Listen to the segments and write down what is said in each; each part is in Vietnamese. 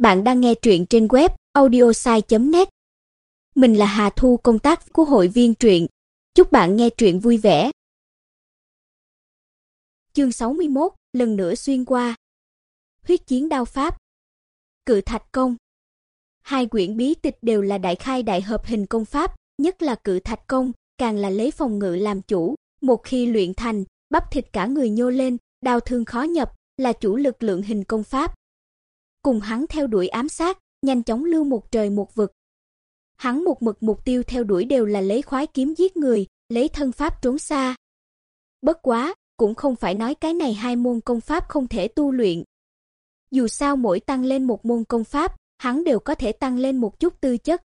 Bạn đang nghe truyện trên web audiosai.net. Mình là Hà Thu công tác của hội viên truyện. Chúc bạn nghe truyện vui vẻ. Chương 61, lần nữa xuyên qua. Huyết chiến đao pháp. Cự Thạch công. Hai quyển bí tịch đều là đại khai đại hợp hình công pháp, nhất là Cự Thạch công, càng là lấy phòng ngự làm chủ, một khi luyện thành, bắp thịt cả người nhô lên, đao thương khó nhập, là chủ lực lượng hình công pháp cùng hắn theo đuổi ám sát, nhanh chóng lưu một trời một vực. Hắn một mực mục tiêu theo đuổi đều là lấy khoái kiếm giết người, lấy thân pháp trốn xa. Bất quá, cũng không phải nói cái này hai môn công pháp không thể tu luyện. Dù sao mỗi tăng lên một môn công pháp, hắn đều có thể tăng lên một chút tư chất.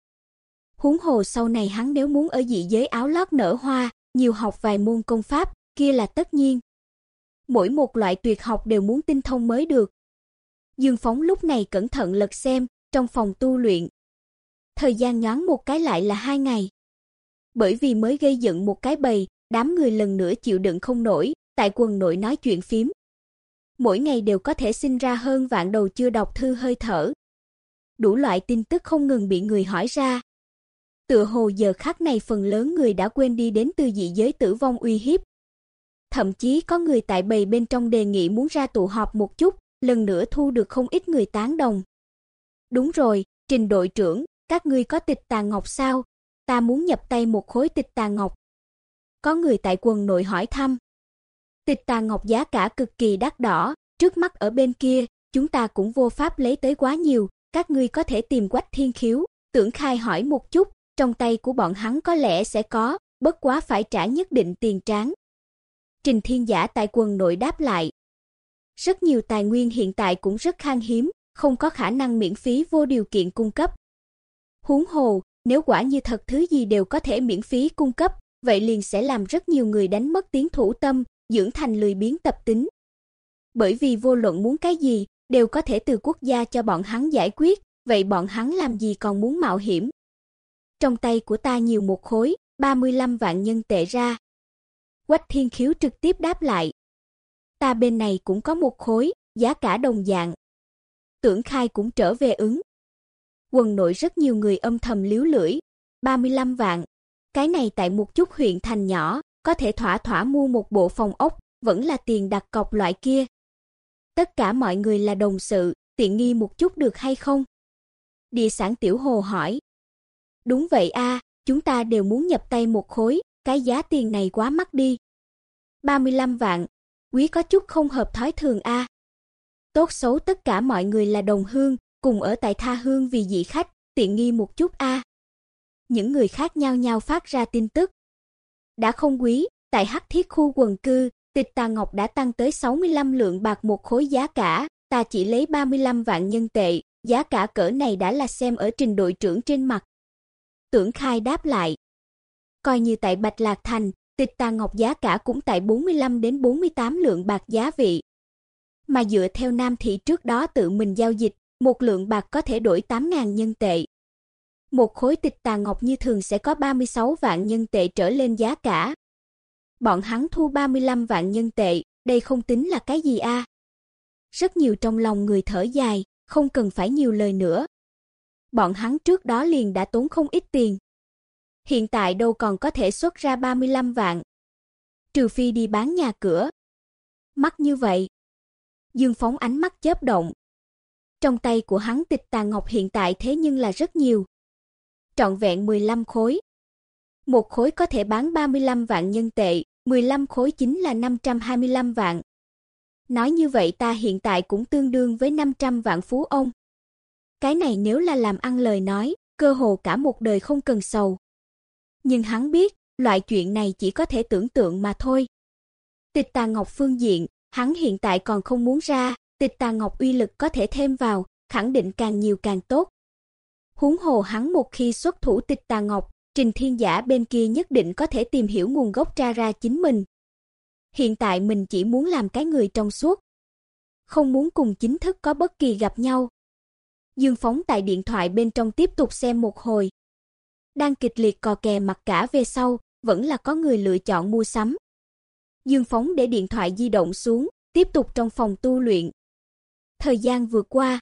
Huống hồ sau này hắn nếu muốn ở dị giới áo lót nở hoa, nhiều học vài môn công pháp, kia là tất nhiên. Mỗi một loại tuyệt học đều muốn tinh thông mới được. Dương Phóng lúc này cẩn thận lật xem, trong phòng tu luyện. Thời gian nhoáng một cái lại là hai ngày. Bởi vì mới gây dựng một cái bầy, đám người lần nữa chịu đựng không nổi, tại quần nội nói chuyện phím. Mỗi ngày đều có thể sinh ra hơn vạn đầu chưa đọc thư hơi thở. Đủ loại tin tức không ngừng bị người hỏi ra. Tựa hồ giờ khắc này phần lớn người đã quên đi đến từ dị giới tử vong uy hiếp. Thậm chí có người tại bầy bên trong đề nghị muốn ra tụ họp một chút, lần nữa thu được không ít người tán đồng. Đúng rồi, Trình đội trưởng, các ngươi có tịch tà ngọc sao? Ta muốn nhập tay một khối tịch tà ngọc. Có người tại quần nội hỏi thăm. Tịch tà ngọc giá cả cực kỳ đắt đỏ, trước mắt ở bên kia, chúng ta cũng vô pháp lấy tới quá nhiều, các ngươi có thể tìm Quách Thiên Khiếu, Tưởng Khai hỏi một chút, trong tay của bọn hắn có lẽ sẽ có, bất quá phải trả nhất định tiền tráng. Trình Thiên Giả tại quần nội đáp lại, rất nhiều tài nguyên hiện tại cũng rất khan hiếm, không có khả năng miễn phí vô điều kiện cung cấp. Huống hồ, nếu quả như thật thứ gì đều có thể miễn phí cung cấp, vậy liền sẽ làm rất nhiều người đánh mất tiếng thủ tâm, dưỡng thành lười biếng tập tính. Bởi vì vô luận muốn cái gì, đều có thể từ quốc gia cho bọn hắn giải quyết, vậy bọn hắn làm gì còn muốn mạo hiểm. Trong tay của ta nhiều một khối, 35 vạn nhân tệ ra. Quách Thiên Khiếu trực tiếp đáp lại, ta bên này cũng có một khối, giá cả đồng dạng. Tưởng Khai cũng trở về ứng. Quần nội rất nhiều người âm thầm liếu lưỡi, 35 vạn. Cái này tại một chút huyện thành nhỏ, có thể thỏa thỏa mua một bộ phòng ốc, vẫn là tiền đặt cọc loại kia. Tất cả mọi người là đồng sự, tiện nghi một chút được hay không? Địa sản tiểu hồ hỏi. Đúng vậy a, chúng ta đều muốn nhập tay một khối, cái giá tiền này quá mắc đi. 35 vạn, quý có chút không hợp thói thường a. Tốt xấu tất cả mọi người là đồng hương, cùng ở tại tha hương vì dị khách, tiện nghi một chút a. Những người khác nhao nhao phát ra tin tức. Đã không quý, tại Hắc Thiết khu quần cư, Tịch Tà Ngọc đã tăng tới 65 lượng bạc một khối giá cả, ta chỉ lấy 35 vạn nhân tệ, giá cả cỡ này đã là xem ở trình đội trưởng trên mặt. Tưởng Khai đáp lại. Coi như tại Bạch Lạc Thành, Tịch tà ngọc giá cả cũng tại 45 đến 48 lượng bạc giá vị. Mà dựa theo Nam thị trước đó tự mình giao dịch, một lượng bạc có thể đổi 8000 nhân tệ. Một khối tịch tà ngọc như thường sẽ có 36 vạn nhân tệ trở lên giá cả. Bọn hắn thu 35 vạn nhân tệ, đây không tính là cái gì a? Rất nhiều trong lòng người thở dài, không cần phải nhiều lời nữa. Bọn hắn trước đó liền đã tốn không ít tiền, hiện tại đâu còn có thể xuất ra 35 vạn. Trừ phi đi bán nhà cửa. Mắt như vậy. Dương Phóng ánh mắt chớp động. Trong tay của hắn tịch tà ngọc hiện tại thế nhưng là rất nhiều. Trọn vẹn 15 khối. Một khối có thể bán 35 vạn nhân tệ, 15 khối chính là 525 vạn. Nói như vậy ta hiện tại cũng tương đương với 500 vạn phú ông. Cái này nếu là làm ăn lời nói, cơ hồ cả một đời không cần sầu nhưng hắn biết, loại chuyện này chỉ có thể tưởng tượng mà thôi. Tịch Tà Ngọc phương diện, hắn hiện tại còn không muốn ra, Tịch Tà Ngọc uy lực có thể thêm vào, khẳng định càng nhiều càng tốt. Huống hồ hắn một khi xuất thủ Tịch Tà Ngọc, Trình Thiên Giả bên kia nhất định có thể tìm hiểu nguồn gốc tra ra chính mình. Hiện tại mình chỉ muốn làm cái người trong suốt, không muốn cùng chính thức có bất kỳ gặp nhau. Dương Phóng tại điện thoại bên trong tiếp tục xem một hồi, đang kịch liệt cò kè mặt cả về sau, vẫn là có người lựa chọn mua sắm. Dương Phóng để điện thoại di động xuống, tiếp tục trong phòng tu luyện. Thời gian vừa qua,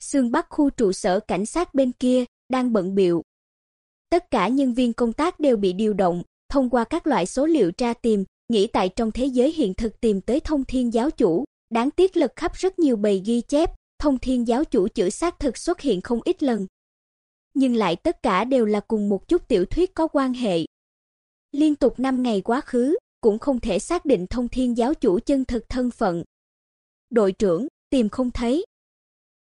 Sương Bắc khu trụ sở cảnh sát bên kia đang bận biệu. Tất cả nhân viên công tác đều bị điều động, thông qua các loại số liệu tra tìm, nghĩ tại trong thế giới hiện thực tìm tới Thông Thiên giáo chủ, đáng tiếc lật khắp rất nhiều bầy ghi chép, Thông Thiên giáo chủ chữ xác thực xuất hiện không ít lần. Nhưng lại tất cả đều là cùng một chút tiểu thuyết có quan hệ. Liên tục 5 ngày quá khứ, cũng không thể xác định Thông Thiên giáo chủ chân thực thân phận. Đội trưởng, tìm không thấy.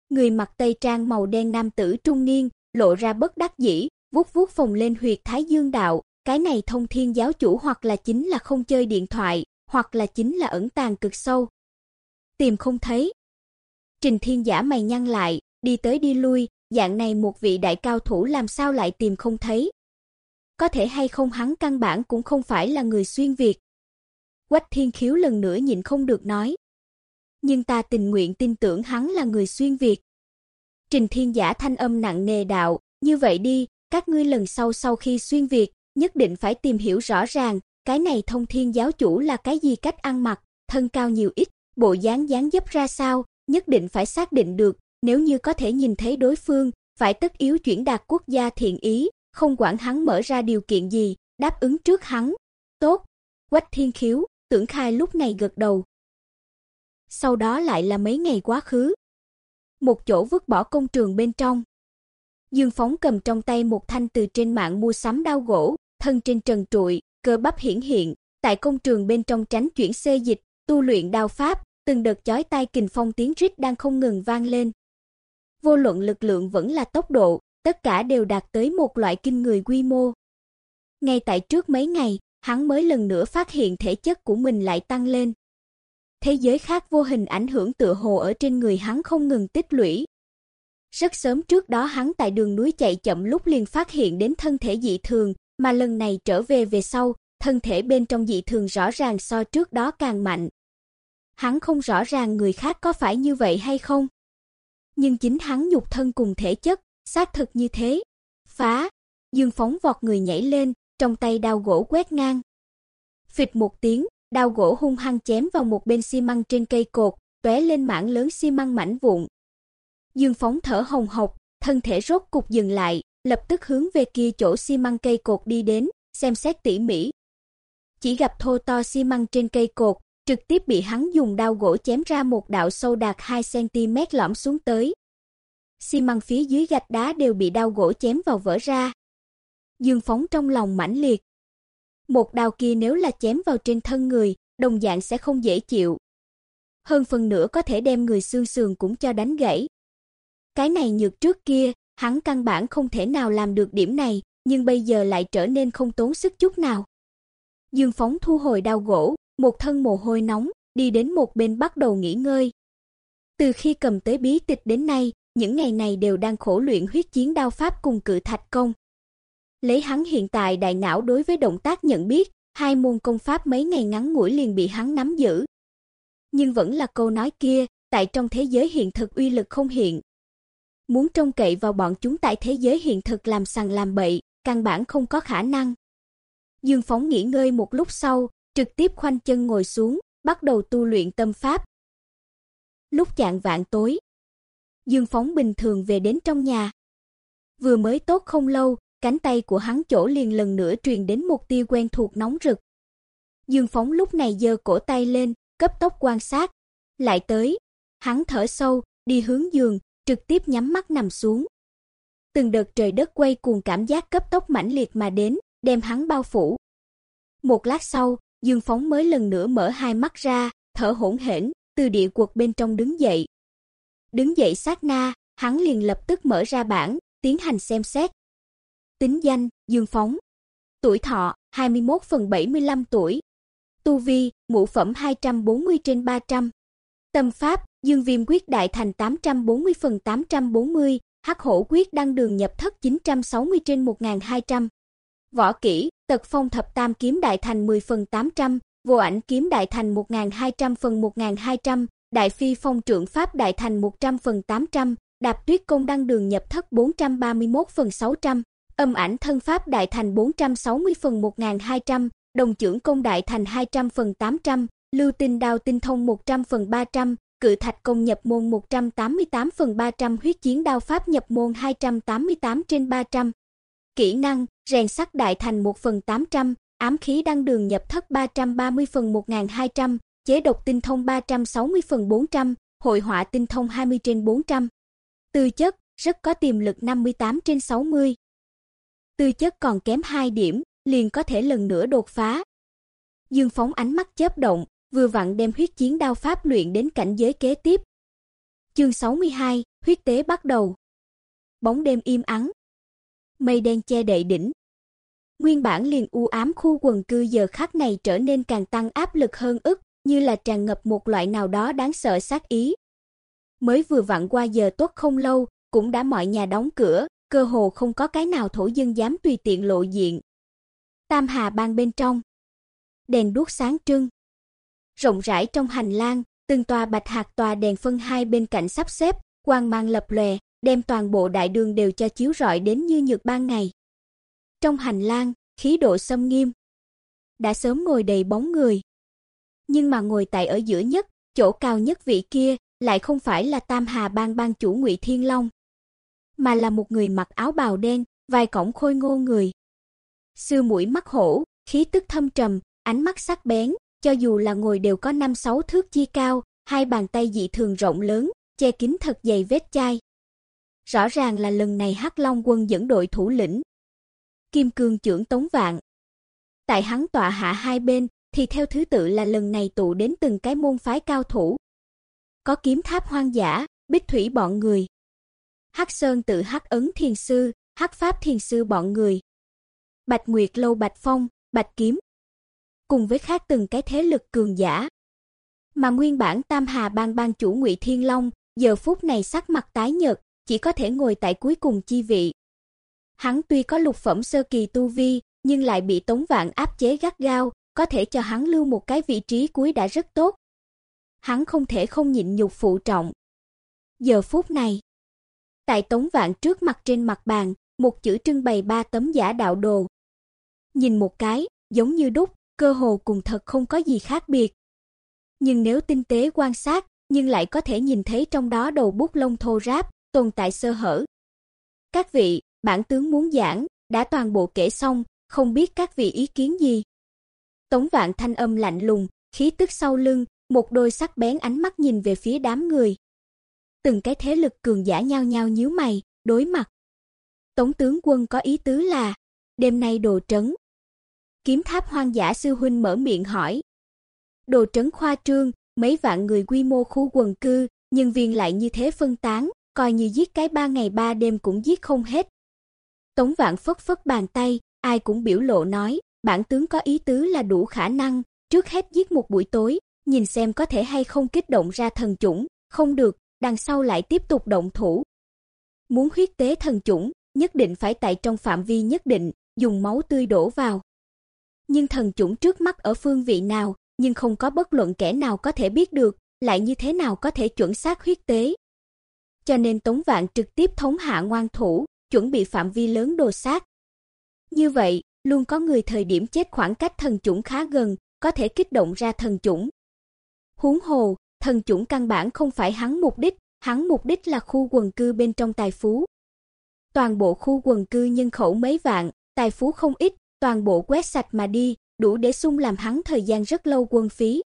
Người mặc tây trang màu đen nam tử trung niên, lộ ra bất đắc dĩ, vuốt vuốt phồng lên huyệt thái dương đạo, cái này thông thiên giáo chủ hoặc là chính là không chơi điện thoại, hoặc là chính là ẩn tàng cực sâu. Tìm không thấy. Trình Thiên Giả mày nhăn lại, đi tới đi lui, dạng này một vị đại cao thủ làm sao lại tìm không thấy? Có thể hay không hắn căn bản cũng không phải là người xuyên việt. Quách Thiên Khiếu lần nữa nhịn không được nói. Nhưng ta tình nguyện tin tưởng hắn là người xuyên việt. Trình Thiên Giả thanh âm nặng nề đạo, như vậy đi, các ngươi lần sau sau khi xuyên việt, nhất định phải tìm hiểu rõ ràng, cái này thông thiên giáo chủ là cái gì cách ăn mặc, thân cao nhiều ít, bộ dáng dáng dấp ra sao, nhất định phải xác định được, nếu như có thể nhìn thấy đối phương, phải tất yếu chuyển đạt quốc gia thiện ý, không quản hắn mở ra điều kiện gì, đáp ứng trước hắn. Tốt. Quách Thiên Khiếu, Tưởng Khai lúc này gật đầu. Sau đó lại là mấy ngày quá khứ. Một chỗ vứt bỏ công trường bên trong. Dương Phóng cầm trong tay một thanh từ trên mạng mua sắm đao gỗ, thân trên trần trụi, cơ bắp hiển hiện, tại công trường bên trong tránh chuyển xê dịch, tu luyện đao pháp, từng đợt chói tai kình phong tiếng rít đang không ngừng vang lên. Vô luận lực lượng vẫn là tốc độ, tất cả đều đạt tới một loại kinh người quy mô. Ngay tại trước mấy ngày, hắn mới lần nữa phát hiện thể chất của mình lại tăng lên. Thế giới khác vô hình ảnh hưởng tựa hồ ở trên người hắn không ngừng tích lũy. Rất sớm trước đó hắn tại đường núi chạy chậm lúc liền phát hiện đến thân thể dị thường, mà lần này trở về về sau, thân thể bên trong dị thường rõ ràng so trước đó càng mạnh. Hắn không rõ ràng người khác có phải như vậy hay không, nhưng chính hắn nhục thân cùng thể chất, xác thực như thế. Phá, Dương phóng vọt người nhảy lên, trong tay đao gỗ quét ngang. Phịch một tiếng, đao gỗ hung hăng chém vào một bên xi măng trên cây cột, tóe lên mảng lớn xi măng mảnh vụn. Dương phóng thở hồng hộc, thân thể rốt cục dừng lại, lập tức hướng về kia chỗ xi măng cây cột đi đến, xem xét tỉ mỉ. Chỉ gặp thô to xi măng trên cây cột, trực tiếp bị hắn dùng đao gỗ chém ra một đạo sâu đạt 2 cm lõm xuống tới. Xi măng phía dưới gạch đá đều bị đao gỗ chém vào vỡ ra. Dương Phóng trong lòng mãnh liệt. Một đao kia nếu là chém vào trên thân người, đồng dạng sẽ không dễ chịu. Hơn phần nữa có thể đem người xương sườn cũng cho đánh gãy. Cái này nhược trước kia, hắn căn bản không thể nào làm được điểm này, nhưng bây giờ lại trở nên không tốn sức chút nào. Dương Phóng thu hồi đao gỗ, một thân mồ hôi nóng, đi đến một bên bắt đầu nghỉ ngơi. Từ khi cầm tới bí tịch đến nay, những ngày này đều đang khổ luyện huyết chiến đao pháp cùng cự thạch công. Lấy hắn hiện tại đại não đối với động tác nhận biết, hai môn công pháp mấy ngày ngắn ngủi liền bị hắn nắm giữ. Nhưng vẫn là câu nói kia, tại trong thế giới hiện thực uy lực không hiện. Muốn trông cậy vào bọn chúng tại thế giới hiện thực làm sằng làm bậy, căn bản không có khả năng. Dương Phóng nghỉ ngơi một lúc sau, trực tiếp khoanh chân ngồi xuống, bắt đầu tu luyện tâm pháp. Lúc chạng vạn tối, Dương Phóng bình thường về đến trong nhà. Vừa mới tốt không lâu, cánh tay của hắn chỗ liền lần nữa truyền đến một tia quen thuộc nóng rực. Dương Phóng lúc này giơ cổ tay lên, cấp tốc quan sát, lại tới, hắn thở sâu, đi hướng giường, trực tiếp nhắm mắt nằm xuống. Từng đợt trời đất quay cuồng cảm giác cấp tốc mãnh liệt mà đến, đem hắn bao phủ. Một lát sau, Dương Phóng mới lần nữa mở hai mắt ra, thở hổn hển, từ địa quật bên trong đứng dậy. Đứng dậy sát na, hắn liền lập tức mở ra bảng, tiến hành xem xét. Tính danh: Dương Phóng. Tuổi thọ: 21 phần 75 tuổi. Tu vi: ngũ phẩm 240 trên 300. Tâm pháp: Dương Viêm quyết đại thành 840 phần 840, Hắc Hổ quyết đăng đường nhập thất 960 trên 1200. Võ kỹ: Tật Phong thập tam kiếm đại thành 10 phần 800, Vô ảnh kiếm đại thành 1200 phần 1200, Đại phi phong trượng pháp đại thành 100 phần 800, Đạp Tuyết công đăng đường nhập thất 431 phần 600, Âm ảnh thân pháp đại thành 460 phần 1200, Đồng trưởng công đại thành 200 phần 800, Lưu tinh đao tinh thông 100 phần 300, Cự Thạch Công nhập môn 188 phần 300 huyết chiến đao pháp nhập môn 288 trên 300. Kỹ năng, rèn sắt đại thành 1 phần 800, ám khí đăng đường nhập thất 330 phần 1200, chế độc tinh thông 360 phần 400, hội họa tinh thông 20 trên 400. Tư chất, rất có tiềm lực 58 trên 60. Tư chất còn kém 2 điểm, liền có thể lần nữa đột phá. Dương phóng ánh mắt chớp động, vừa vặn đem huyết chiến đao pháp luyện đến cảnh giới kế tiếp. Chương 62, huyết tế bắt đầu. Bóng đêm im ắng. Mây đen che đậy đỉnh. Nguyên bản liền u ám khu quần cư giờ khắc này trở nên càng tăng áp lực hơn ức, như là tràn ngập một loại nào đó đáng sợ sát ý. Mới vừa vặn qua giờ tốt không lâu, cũng đã mọi nhà đóng cửa, cơ hồ không có cái nào thổ dân dám tùy tiện lộ diện. Tam Hà bang bên trong, đèn đuốc sáng trưng. Rộng rãi trong hành lang, từng tòa bạch hạt tòa đèn phân hai bên cạnh sắp xếp, quang mang lập lòe, đem toàn bộ đại đường đều cho chiếu rọi đến như nhược ban ngày. Trong hành lang, khí độ xâm nghiêm. Đã sớm ngồi đầy bóng người. Nhưng mà ngồi tại ở giữa nhất, chỗ cao nhất vị kia, lại không phải là Tam Hà bang bang chủ Ngụy Thiên Long, mà là một người mặc áo bào đen, vai cổng khôi ngô người. Sư mũi mắt hổ, khí tức thâm trầm, ánh mắt sắc bén, cho dù là ngồi đều có năm sáu thước chi cao, hai bàn tay dị thường rộng lớn, che kín thật dày vết chai. Rõ ràng là lần này Hắc Long quân dẫn đội thủ lĩnh. Kim Cương trưởng Tống Vạn. Tại hắn tọa hạ hai bên, thì theo thứ tự là lần này tụ đến từng cái môn phái cao thủ. Có kiếm tháp hoang dã, bích thủy bọn người. Hắc Sơn tự Hắc Ấn Thiền Sư, Hắc Pháp Thiền Sư bọn người. Bạch Nguyệt Lâu Bạch Phong, Bạch Kiếm. Cùng với khác từng cái thế lực cường giả. Mà nguyên bản Tam Hà bang bang chủ Ngụy Thiên Long, giờ phút này sắc mặt tái nhợt, chỉ có thể ngồi tại cuối cùng chi vị. Hắn tuy có lục phẩm sơ kỳ tu vi, nhưng lại bị Tống Vạn áp chế gắt gao, có thể cho hắn lưu một cái vị trí cuối đã rất tốt. Hắn không thể không nhịn nhục phụ trọng. Giờ phút này, tại Tống Vạn trước mặt trên mặt bàn, một chữ trưng bày ba tấm giả đạo đồ. Nhìn một cái, giống như đúc, cơ hồ cùng thật không có gì khác biệt. Nhưng nếu tinh tế quan sát, nhưng lại có thể nhìn thấy trong đó đầu bút lông thô ráp, tồn tại sơ hở. Các vị, bản tướng muốn giảng, đã toàn bộ kể xong, không biết các vị ý kiến gì. Tống Vạn thanh âm lạnh lùng, khí tức sau lưng, một đôi sắc bén ánh mắt nhìn về phía đám người. Từng cái thế lực cường giả nhao nhao nhíu mày, đối mặt. Tống tướng quân có ý tứ là, đêm nay đồ trấn. Kiếm tháp hoang dã sư huynh mở miệng hỏi. Đồ trấn khoa trương, mấy vạn người quy mô khu quần cư, nhân viên lại như thế phân tán, coi như giết cái ba ngày ba đêm cũng giết không hết. Tống Vạn phất phất bàn tay, ai cũng biểu lộ nói, bản tướng có ý tứ là đủ khả năng, trước hết giết một buổi tối, nhìn xem có thể hay không kích động ra thần chủng, không được, đằng sau lại tiếp tục động thủ. Muốn huyết tế thần chủng, nhất định phải tại trong phạm vi nhất định, dùng máu tươi đổ vào. Nhưng thần chủng trước mắt ở phương vị nào, nhưng không có bất luận kẻ nào có thể biết được, lại như thế nào có thể chuẩn xác huyết tế. Cho nên Tống Vạn trực tiếp thống hạ ngoan thủ, chuẩn bị phạm vi lớn đồ sát. Như vậy, luôn có người thời điểm chết khoảng cách thần chủng khá gần, có thể kích động ra thần chủng. Huống hồ, thần chủng căn bản không phải hắn mục đích, hắn mục đích là khu quần cư bên trong tài phú. Toàn bộ khu quần cư nhân khẩu mấy vạn, tài phú không ít, toàn bộ quét sạch mà đi, đủ để sung làm hắn thời gian rất lâu quân phí.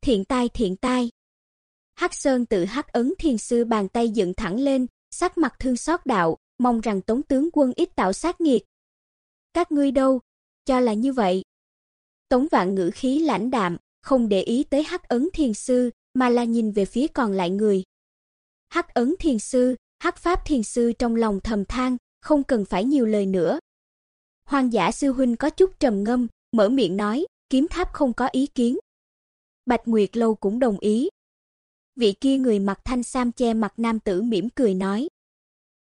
Thiện tai thiện tai. Hắc Sơn tự hắc ấn thiền sư bàn tay dựng thẳng lên, sắc mặt thương xót đạo, mong rằng Tống tướng quân ít tạo sát nghiệt. Các ngươi đâu, cho là như vậy. Tống Vạn ngữ khí lãnh đạm, không để ý tới Hắc ấn thiền sư, mà là nhìn về phía còn lại người. Hắc ấn thiền sư, Hắc pháp thiền sư trong lòng thầm than, không cần phải nhiều lời nữa. Hoàng giả sư huynh có chút trầm ngâm, mở miệng nói, kiếm tháp không có ý kiến. Bạch Nguyệt lâu cũng đồng ý. Vị kia người mặc thanh sam che mặt nam tử mỉm cười nói.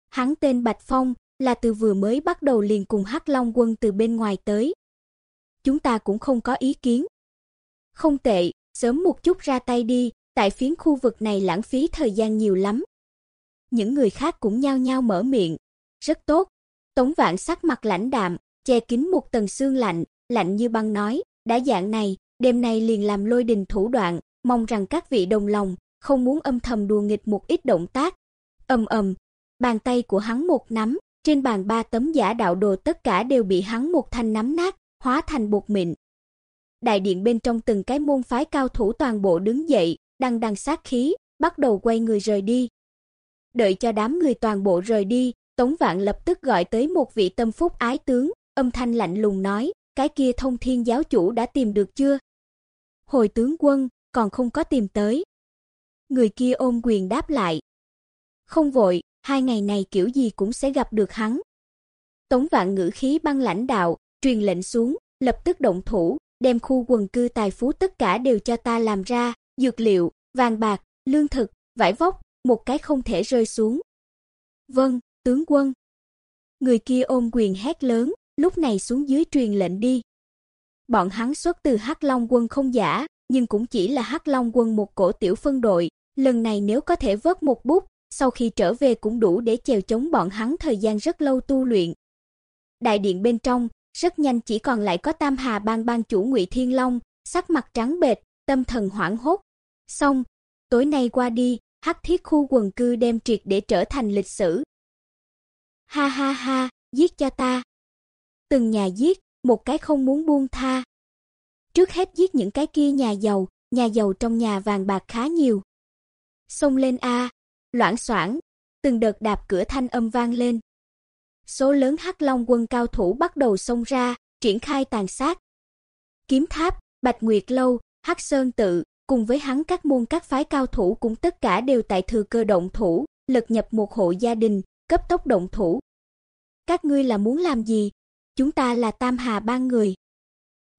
Hắn tên Bạch Phong, là từ vừa mới bắt đầu liền cùng Hắc Long quân từ bên ngoài tới. Chúng ta cũng không có ý kiến. Không tệ, sớm một chút ra tay đi, tại phiến khu vực này lãng phí thời gian nhiều lắm. Những người khác cũng nhao nhao mở miệng. Rất tốt. Tống Vạn sắc mặt lãnh đạm, che kín một tầng sương lạnh, lạnh như băng nói, đã dạng này, đêm nay liền làm lôi đình thủ đoạn, mong rằng các vị đồng lòng, không muốn âm thầm đùa nghịch một ít động tác. Ầm ầm, bàn tay của hắn một nắm, trên bàn ba tấm giả đạo đồ tất cả đều bị hắn một thanh nắm nát, hóa thành bột mịn. Đại điện bên trong từng cái môn phái cao thủ toàn bộ đứng dậy, đằng đằng sát khí, bắt đầu quay người rời đi. Đợi cho đám người toàn bộ rời đi, Tống Vạn lập tức gọi tới một vị tâm phúc ái tướng, âm thanh lạnh lùng nói, cái kia thông thiên giáo chủ đã tìm được chưa? Hồi tướng quân, còn không có tìm tới. Người kia ôm quyền đáp lại. Không vội, hai ngày này kiểu gì cũng sẽ gặp được hắn. Tống Vạn ngữ khí băng lãnh đạo, truyền lệnh xuống, lập tức động thủ, đem khu quần cư tài phú tất cả đều cho ta làm ra, dược liệu, vàng bạc, lương thực, vải vóc, một cái không thể rơi xuống. Vâng, tướng quân. Người kia ôm quyền hét lớn, lúc này xuống dưới truyền lệnh đi. Bọn hắn xuất từ Hắc Long quân không giả, nhưng cũng chỉ là Hắc Long quân một cổ tiểu phân đội, lần này nếu có thể vớt một bút, sau khi trở về cũng đủ để chèo chống bọn hắn thời gian rất lâu tu luyện. Đại điện bên trong, rất nhanh chỉ còn lại có Tam Hà Bang bang chủ Ngụy Thiên Long, sắc mặt trắng bệch, tâm thần hoảng hốt. Xong, tối nay qua đi, Hắc Thiết khu quần cư đem triệt để trở thành lịch sử. Ha ha ha, giết cho ta. Từng nhà giết, một cái không muốn buông tha. Trước hết giết những cái kia nhà giàu, nhà giàu trong nhà vàng bạc khá nhiều. Xông lên a, loảng xoảng, từng đợt đạp cửa thanh âm vang lên. Số lớn Hắc Long quân cao thủ bắt đầu xông ra, triển khai tàn sát. Kiếm Tháp, Bạch Nguyệt lâu, Hắc Sơn tự, cùng với hắn các môn các phái cao thủ cũng tất cả đều tại thừa cơ động thủ, lật nhập một hộ gia đình, cấp tốc động thủ. Các ngươi là muốn làm gì? Chúng ta là Tam Hà bang người.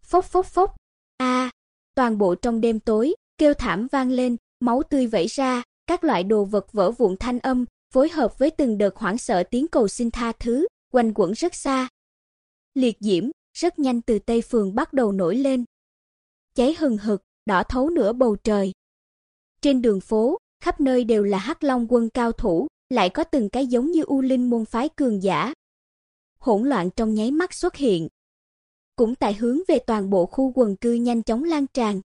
Phốc phốc phốc. A, toàn bộ trong đêm tối, kêu thảm vang lên, máu tươi vẩy ra, các loại đồ vật vỡ vụn thanh âm, phối hợp với từng đợt hoảng sợ tiếng cầu xin tha thứ, quanh quẩn rất xa. Liệt diễm rất nhanh từ tây phường bắt đầu nổi lên. Cháy hừng hực, đỏ thấu nửa bầu trời. Trên đường phố, khắp nơi đều là Hắc Long quân cao thủ, lại có từng cái giống như U Linh môn phái cường giả. Hỗn loạn trong nháy mắt xuất hiện. Cũng tại hướng về toàn bộ khu quần cư nhanh chóng lan tràn.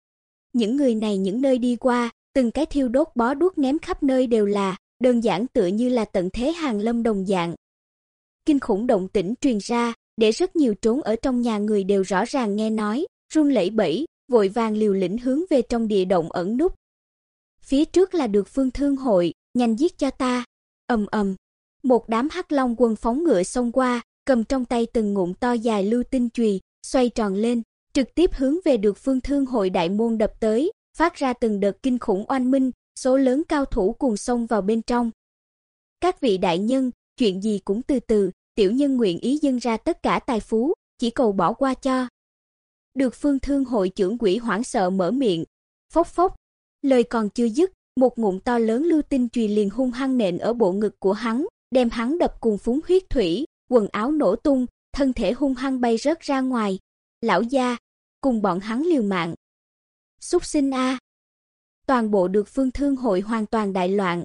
Những người này những nơi đi qua, từng cái thiêu đốt bó đuốc ném khắp nơi đều là, đơn giản tựa như là tận thế hàng lâm đồng dạng. Kinh khủng động tĩnh truyền ra, để rất nhiều trốn ở trong nhà người đều rõ ràng nghe nói, run lẩy bẩy, vội vàng liều lĩnh hướng về trong địa động ẩn núp. Phía trước là được Phương Thương hội, nhanh giết cho ta. Ầm ầm, một đám hắc long quân phóng ngựa xông qua, cầm trong tay từng ngụm to dài lưu tinh chùy, xoay tròn lên, trực tiếp hướng về được Phương Thương hội đại môn đập tới, phát ra từng đợt kinh khủng oanh minh, số lớn cao thủ cuồng xông vào bên trong. Các vị đại nhân, chuyện gì cũng từ từ, tiểu nhân nguyện ý dâng ra tất cả tài phú, chỉ cầu bỏ qua cho. Được Phương Thương hội trưởng quỷ hoảng sợ mở miệng, phốc phốc, lời còn chưa dứt, một ngụm to lớn lưu tinh chùy liền hung hăng nện ở bộ ngực của hắn, đem hắn đập cùng phúng huyết thủy, quần áo nổ tung, thân thể hung hăng bay rớt ra ngoài. Lão gia, cùng bọn hắn liều mạng. Súc sinh a. Toàn bộ được Phương Thương hội hoàn toàn đại loạn.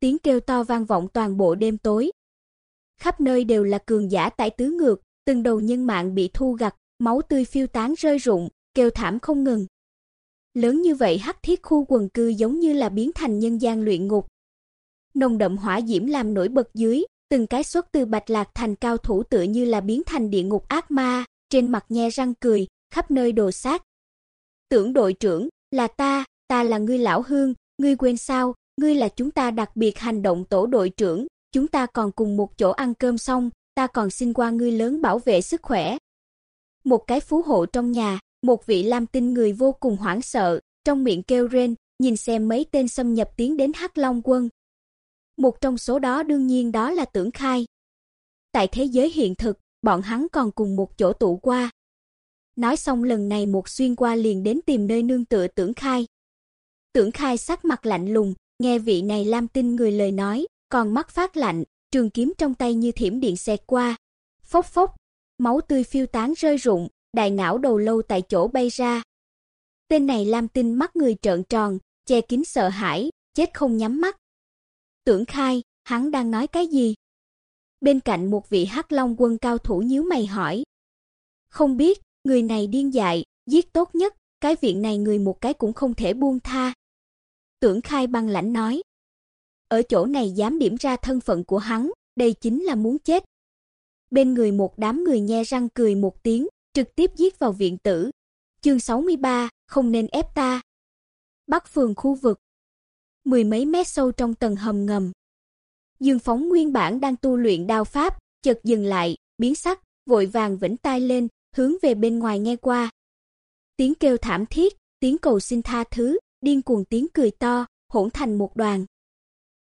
Tiếng kêu to vang vọng toàn bộ đêm tối. Khắp nơi đều là cường giả tại tứ ngược, từng đầu nhân mạng bị thu gặt, máu tươi phiêu tán rơi rụng, kêu thảm không ngừng. Lớn như vậy hắc thiết khu quần cư giống như là biến thành nhân gian luyện ngục. Nồng đậm hỏa diễm làm nổi bật dưới, từng cái xuất từ Bạch Lạc thành cao thủ tựa như là biến thành địa ngục ác ma, trên mặt nhe răng cười, khắp nơi đồ sát. Tưởng đội trưởng, là ta, ta là ngươi lão hương, ngươi quên sao, ngươi là chúng ta đặc biệt hành động tổ đội trưởng, chúng ta còn cùng một chỗ ăn cơm xong, ta còn xin qua ngươi lớn bảo vệ sức khỏe. Một cái phú hộ trong nhà, một vị lam tinh người vô cùng hoảng sợ, trong miệng kêu rên, nhìn xem mấy tên xâm nhập tiến đến Hắc Long quân. Một trong số đó đương nhiên đó là Tưởng Khai. Tại thế giới hiện thực, bọn hắn còn cùng một chỗ tụ qua. Nói xong lần này một xuyên qua liền đến tìm nơi nương tựa Tưởng Khai. Tưởng Khai sắc mặt lạnh lùng, nghe vị này lam tinh người lời nói, còn mắt phát lạnh, trường kiếm trong tay như thiểm điện xẹt qua. Phốc phốc, máu tươi phiêu tán rơi rụng, đại não đầu lâu tại chỗ bay ra. Tên này Lam Tinh mắt người trợn tròn, che kín sợ hãi, chết không nhắm mắt. Tưởng Khai, hắn đang nói cái gì? Bên cạnh một vị Hắc Long quân cao thủ nhíu mày hỏi. Không biết, người này điên dại, giết tốt nhất, cái viện này người một cái cũng không thể buông tha. Tưởng Khai băng lãnh nói. Ở chỗ này dám điểm ra thân phận của hắn, đây chính là muốn chết. Bên người một đám người nhe răng cười một tiếng, trực tiếp giết vào viện tử. Chương 63, không nên ép ta. Bắc phường khu vực. Mười mấy mét sâu trong tầng hầm ngầm. Dương Phóng nguyên bản đang tu luyện đao pháp, chợt dừng lại, biến sắc, vội vàng vĩnh tay lên, hướng về bên ngoài nghe qua. Tiếng kêu thảm thiết, tiếng cầu xin tha thứ, điên cuồng tiếng cười to, hỗn thành một đoàn.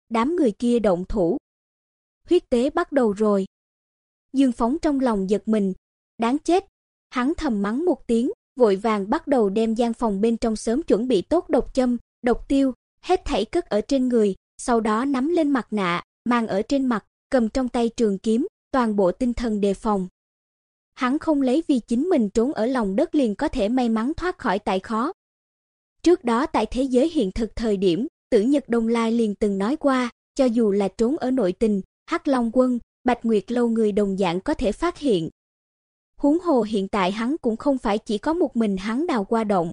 Đám người kia động thủ. Huyết tế bắt đầu rồi. Dương Phóng trong lòng giật mình, đáng chết. Hắn thầm mắng một tiếng, vội vàng bắt đầu đem gian phòng bên trong sớm chuẩn bị tốt độc châm, độc tiêu, hết thảy cất ở trên người, sau đó nắm lên mặt nạ, mang ở trên mặt, cầm trong tay trường kiếm, toàn bộ tinh thần đề phòng. Hắn không lấy vì chính mình trốn ở lòng đất liền có thể may mắn thoát khỏi tại khó. Trước đó tại thế giới hiện thực thời điểm, Tử Nhật Đông Lai liền từng nói qua, cho dù là trốn ở nội tình, Hắc Long Quân, Bạch Nguyệt lâu người đồng dạng có thể phát hiện. Huống hồ hiện tại hắn cũng không phải chỉ có một mình hắn đào qua động.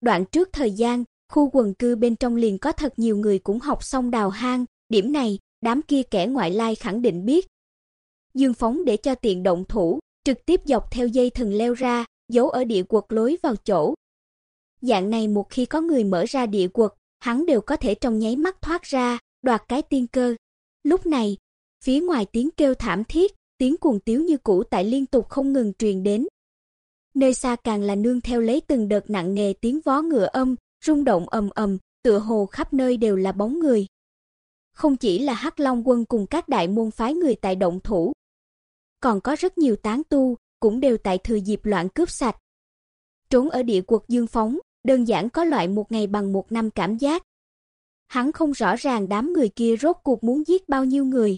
Đoạn trước thời gian, khu quần cư bên trong liền có thật nhiều người cũng học xong đào hang, điểm này, đám kia kẻ ngoại lai khẳng định biết. Dương Phóng để cho tiện động thủ, trực tiếp dọc theo dây thừng leo ra, giấu ở địa quật lối vào chỗ. Dạng này một khi có người mở ra địa quật, hắn đều có thể trong nháy mắt thoát ra, đoạt cái tiên cơ. Lúc này, phía ngoài tiếng kêu thảm thiết, tiếng cuồng tiếu như cũ tại liên tục không ngừng truyền đến. Nơi xa càng là nương theo lấy từng đợt nặng nề tiếng vó ngựa âm, rung động ầm ầm, tựa hồ khắp nơi đều là bóng người. Không chỉ là Hắc Long quân cùng các đại môn phái người tại động thủ, còn có rất nhiều tán tu cũng đều tại thừa dịp loạn cướp sạch. Trốn ở địa quật Dương Phóng, đơn giản có loại một ngày bằng một năm cảm giác. Hắn không rõ ràng đám người kia rốt cuộc muốn giết bao nhiêu người.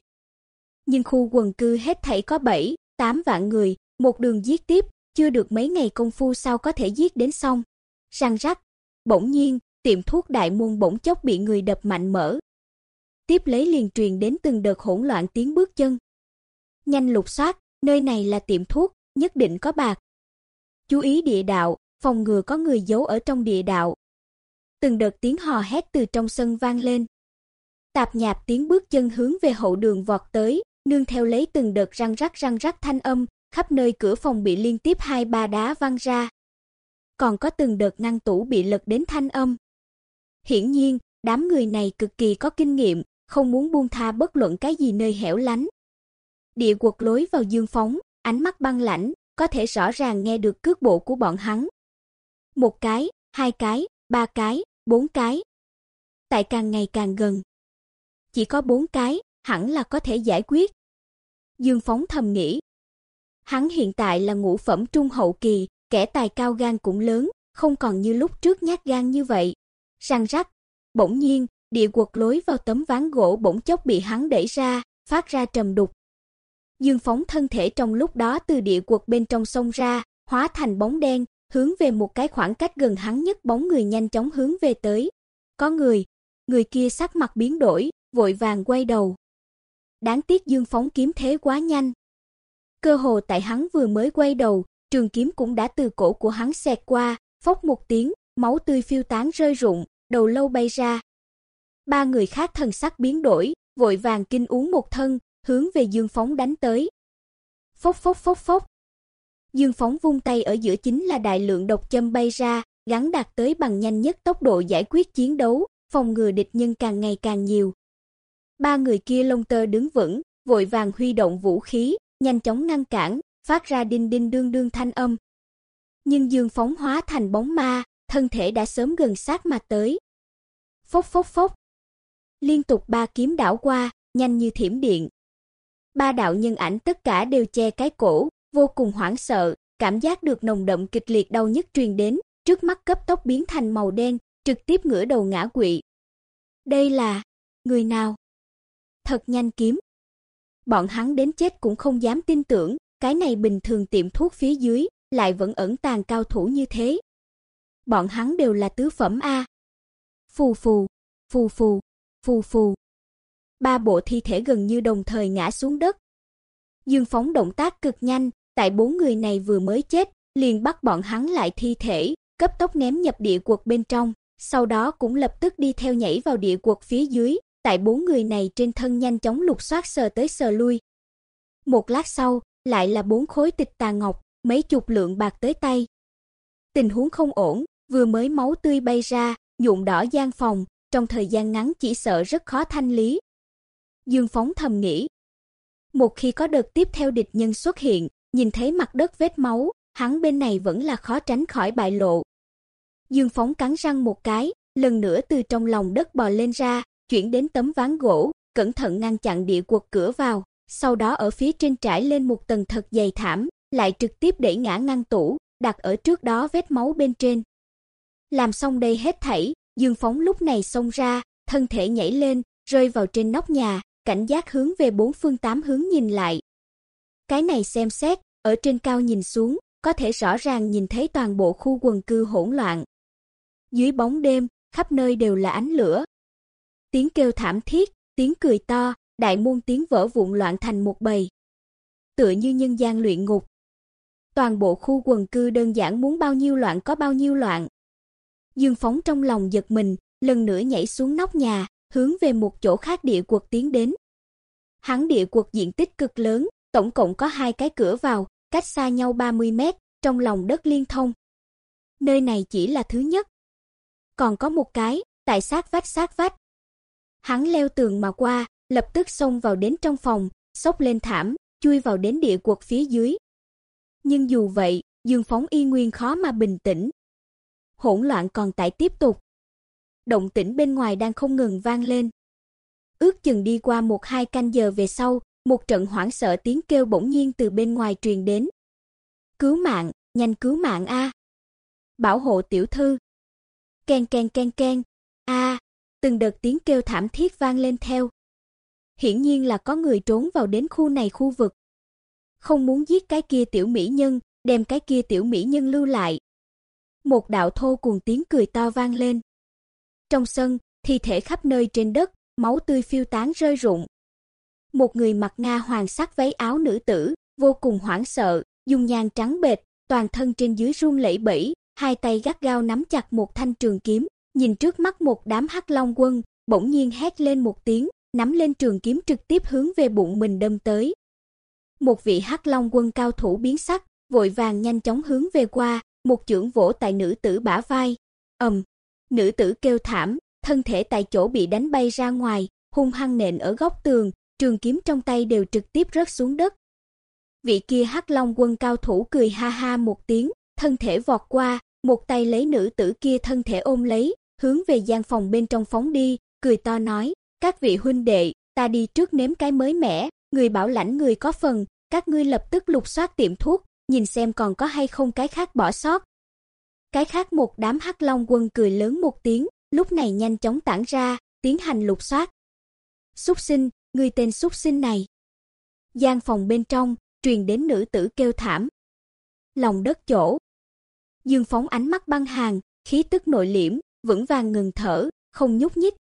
Nhưng khu quần cư hết thảy có 7, 8 vạn người, một đường giết tiếp, chưa được mấy ngày công phu sao có thể giết đến xong. Răng rắc, bỗng nhiên, tiệm thuốc đại môn bỗng chốc bị người đập mạnh mở. Tiếp lấy liền truyền đến từng đợt hỗn loạn tiếng bước chân. Nhanh lục soát, nơi này là tiệm thuốc, nhất định có bạc. Chú ý địa đạo, phòng ngừa có người giấu ở trong địa đạo. Từng đợt tiếng hò hét từ trong sân vang lên. Tạp nhạp tiếng bước chân hướng về hậu đường vọt tới, nương theo lấy từng đợt răng rắc răng rắc thanh âm, khắp nơi cửa phòng bị liên tiếp hai ba đá văng ra. Còn có từng đợt ngăn tủ bị lật đến thanh âm. Hiển nhiên, đám người này cực kỳ có kinh nghiệm, không muốn buông tha bất luận cái gì nơi hẻo lánh. Địa quật lối vào dương phóng, ánh mắt băng lãnh, có thể rõ ràng nghe được cước bộ của bọn hắn. Một cái, hai cái, ba cái, bốn cái. Tại càng ngày càng gần. Chỉ có bốn cái, hẳn là có thể giải quyết. Dương Phóng thầm nghĩ. Hắn hiện tại là ngũ phẩm trung hậu kỳ, kẻ tài cao gan cũng lớn, không còn như lúc trước nhát gan như vậy. Răng rắc, bỗng nhiên, địa quật lối vào tấm ván gỗ bỗng chốc bị hắn đẩy ra, phát ra trầm đục. Dương Phóng thân thể trong lúc đó từ địa quật bên trong sông ra, hóa thành bóng đen, hướng về một cái khoảng cách gần hắn nhất bóng người nhanh chóng hướng về tới. Có người, người kia sắc mặt biến đổi, vội vàng quay đầu. Đáng tiếc Dương Phóng kiếm thế quá nhanh. Cơ hồ tại hắn vừa mới quay đầu, trường kiếm cũng đã từ cổ của hắn xẹt qua, phốc một tiếng, máu tươi phiêu tán rơi rụng, đầu lâu bay ra. Ba người khác thần sắc biến đổi, vội vàng kinh uống một thân, hướng về Dương Phóng đánh tới. Phốc phốc phốc phốc. Dương Phóng vung tay ở giữa chính là đại lượng độc châm bay ra, gắn đạt tới bằng nhanh nhất tốc độ giải quyết chiến đấu, phòng ngừa địch nhân càng ngày càng nhiều. Ba người kia lông tơ đứng vững, vội vàng huy động vũ khí, nhanh chóng ngăn cản, phát ra đinh đinh đương đương thanh âm. Nhưng Dương Phóng hóa thành bóng ma, thân thể đã sớm gần sát mà tới. Phốc phốc phốc. Liên tục ba kiếm đảo qua, nhanh như thiểm điện, Ba đạo nhân ảnh tất cả đều che cái cổ, vô cùng hoảng sợ, cảm giác được nồng đậm kịch liệt đau nhức truyền đến, trước mắt cấp tốc biến thành màu đen, trực tiếp ngửa đầu ngã quỵ. Đây là người nào? Thật nhanh kiếm. Bọn hắn đến chết cũng không dám tin tưởng, cái này bình thường tiệm thuốc phía dưới lại vẫn ẩn tàng cao thủ như thế. Bọn hắn đều là tứ phẩm a. Phù phù, phù phù, phù phù ba bộ thi thể gần như đồng thời ngã xuống đất. Dương Phóng động tác cực nhanh, tại bốn người này vừa mới chết, liền bắt bọn hắn lại thi thể, cấp tốc ném nhập địa quật bên trong, sau đó cũng lập tức đi theo nhảy vào địa quật phía dưới, tại bốn người này trên thân nhanh chóng lục soát sờ tới sờ lui. Một lát sau, lại là bốn khối tịch tà ngọc, mấy chục lượng bạc tới tay. Tình huống không ổn, vừa mới máu tươi bay ra, nhuộm đỏ gian phòng, trong thời gian ngắn chỉ sợ rất khó thanh lý. Dương Phóng thầm nghĩ. Một khi có đợt tiếp theo địch nhân xuất hiện, nhìn thấy mặt đất vết máu, hắn bên này vẫn là khó tránh khỏi bại lộ. Dương Phóng cắn răng một cái, lần nữa từ trong lòng đất bò lên ra, chuyển đến tấm ván gỗ, cẩn thận ngăn chặn địa quật cửa vào, sau đó ở phía trên trải lên một tầng thật dày thảm, lại trực tiếp đẩy ngã ngăn tủ, đặt ở trước đó vết máu bên trên. Làm xong đây hết thảy, Dương Phóng lúc này xông ra, thân thể nhảy lên, rơi vào trên nóc nhà, cảnh giác hướng về bốn phương tám hướng nhìn lại. Cái này xem xét, ở trên cao nhìn xuống, có thể rõ ràng nhìn thấy toàn bộ khu quần cư hỗn loạn. Dưới bóng đêm, khắp nơi đều là ánh lửa. Tiếng kêu thảm thiết, tiếng cười to, đại môn tiếng vỡ vụn loạn thành một bầy. Tựa như nhân gian luyện ngục. Toàn bộ khu quần cư đơn giản muốn bao nhiêu loạn có bao nhiêu loạn. Dương Phóng trong lòng giật mình, lần nữa nhảy xuống nóc nhà, hướng về một chỗ khác địa quật tiến đến. Hắn địa quật diện tích cực lớn, tổng cộng có hai cái cửa vào, cách xa nhau 30 mét, trong lòng đất liên thông. Nơi này chỉ là thứ nhất. Còn có một cái, tại sát vách sát vách. Hắn leo tường mà qua, lập tức xông vào đến trong phòng, xốc lên thảm, chui vào đến địa quật phía dưới. Nhưng dù vậy, Dương Phóng y nguyên khó mà bình tĩnh. Hỗn loạn còn tại tiếp tục. Động tĩnh bên ngoài đang không ngừng vang lên. Ước chừng đi qua một hai canh giờ về sau, một trận hoảng sợ tiếng kêu bỗng nhiên từ bên ngoài truyền đến. Cứu mạng, nhanh cứu mạng a. Bảo hộ tiểu thư. Ken ken ken ken. A, từng đợt tiếng kêu thảm thiết vang lên theo. Hiển nhiên là có người trốn vào đến khu này khu vực. Không muốn giết cái kia tiểu mỹ nhân, đem cái kia tiểu mỹ nhân lưu lại. Một đạo thô cuồng tiếng cười to vang lên. Trong sân, thi thể khắp nơi trên đất, máu tươi phiêu tán rơi rụng. Một người mặc nga hoàng sắc váy áo nữ tử, vô cùng hoảng sợ, dung nhan trắng bệch, toàn thân trên dưới run lẩy bẩy, hai tay gắt gao nắm chặt một thanh trường kiếm, nhìn trước mắt một đám hắc long quân, bỗng nhiên hét lên một tiếng, nắm lên trường kiếm trực tiếp hướng về bụng mình đâm tới. Một vị hắc long quân cao thủ biến sắc, vội vàng nhanh chóng hướng về qua, một chưởng vỗ tại nữ tử bả vai. Ầm, nữ tử kêu thảm, thân thể tại chỗ bị đánh bay ra ngoài, hung hăng nện ở góc tường, trường kiếm trong tay đều trực tiếp rớt xuống đất. Vị kia Hắc Long quân cao thủ cười ha ha một tiếng, thân thể vọt qua, một tay lấy nữ tử kia thân thể ôm lấy, hướng về gian phòng bên trong phóng đi, cười to nói: "Các vị huynh đệ, ta đi trước nếm cái mới mẻ, người bảo lãnh người có phần, các ngươi lập tức lục soát tiệm thuốc, nhìn xem còn có hay không cái khác bỏ sót." Cái khác một đám Hắc Long quân cười lớn một tiếng, lúc này nhanh chóng tản ra, tiến hành lục soát. Súc sinh, người tên súc sinh này. Gian phòng bên trong, truyền đến nữ tử kêu thảm. Lòng đất chỗ. Dương phóng ánh mắt băng hàng, khí tức nội liễm, vững vàng ngừng thở, không nhúc nhích.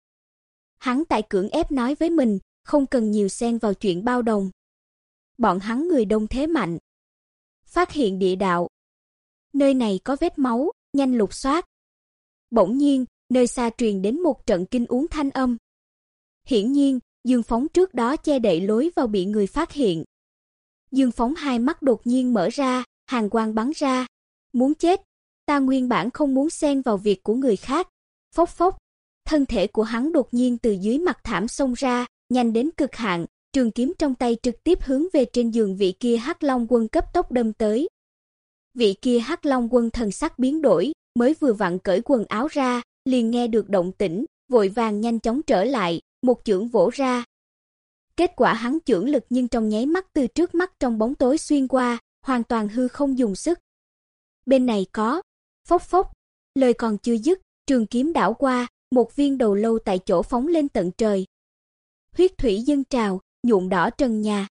Hắn tại cưỡng ép nói với mình, không cần nhiều xen vào chuyện bao đồng. Bọn hắn người đông thế mạnh. Phát hiện địa đạo. Nơi này có vết máu, nhanh lục soát. Bỗng nhiên, nơi xa truyền đến một trận kinh uống thanh âm. Hiển nhiên, Dương Phóng trước đó che đậy lối vào bị người phát hiện. Dương Phóng hai mắt đột nhiên mở ra, hàng quang bắn ra. Muốn chết, ta nguyên bản không muốn xen vào việc của người khác. Phốc phốc, thân thể của hắn đột nhiên từ dưới mặt thảm xông ra, nhanh đến cực hạn, trường kiếm trong tay trực tiếp hướng về trên giường vị kia Hắc Long quân cấp tốc đâm tới. Vị kia Hắc Long quân thần sắc biến đổi, mới vừa vặn cởi quần áo ra, liền nghe được động tĩnh, vội vàng nhanh chóng trở lại, một chưởng vỗ ra. Kết quả hắn chưởng lực nhưng trong nháy mắt từ trước mắt trong bóng tối xuyên qua, hoàn toàn hư không dùng sức. Bên này có, phốc phốc, lời còn chưa dứt, trường kiếm đảo qua, một viên đầu lâu tại chỗ phóng lên tận trời. Huyết thủy dâng trào, nhuộm đỏ trần nhà.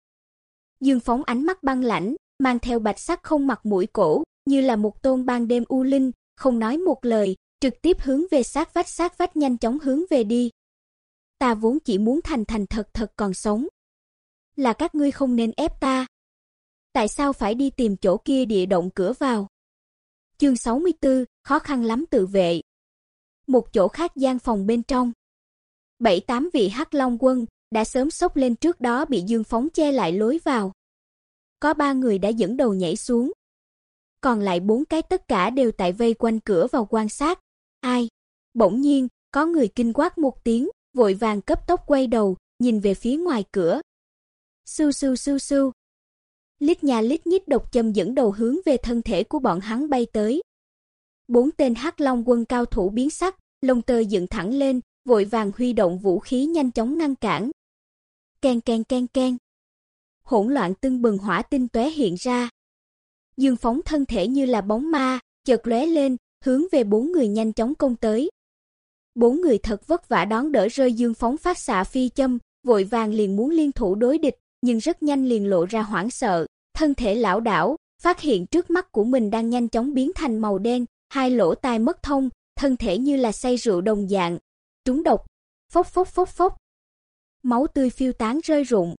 Dương phóng ánh mắt băng lãnh, mang theo bạch sắc không mặt mũi cổ, như là một tôn ban đêm u linh, không nói một lời, trực tiếp hướng về sát vách sát vách nhanh chóng hướng về đi. Ta vốn chỉ muốn thành thành thật thật còn sống. Là các ngươi không nên ép ta. Tại sao phải đi tìm chỗ kia địa động cửa vào? Chương 64, khó khăn lắm tự vệ. Một chỗ khác gian phòng bên trong. Bảy tám vị Hắc Long quân đã sớm sốc lên trước đó bị Dương Phóng che lại lối vào. Có ba người đã dẫn đầu nhảy xuống. Còn lại bốn cái tất cả đều tại vây quanh cửa vào quan sát. Ai? Bỗng nhiên, có người kinh quát một tiếng, vội vàng cấp tốc quay đầu, nhìn về phía ngoài cửa. Su su su su. Lít nhà lít nhít độc châm dẫn đầu hướng về thân thể của bọn hắn bay tới. Bốn tên Hắc Long quân cao thủ biến sắc, lông tơ dựng thẳng lên, vội vàng huy động vũ khí nhanh chóng ngăn cản. Keng keng keng keng. Hỗn loạn tưng bừng hỏa tinh tóe hiện ra. Dương phóng thân thể như là bóng ma, chợt lóe lên, hướng về bốn người nhanh chóng công tới. Bốn người thật vất vả đón đỡ rơi Dương phóng phát xạ phi châm, vội vàng liền muốn liên thủ đối địch, nhưng rất nhanh liền lộ ra hoảng sợ, thân thể lão đảo, phát hiện trước mắt của mình đang nhanh chóng biến thành màu đen, hai lỗ tai mất thông, thân thể như là say rượu đồng dạng, trúng độc, phốc phốc phốc phốc. Máu tươi phiêu tán rơi rụng.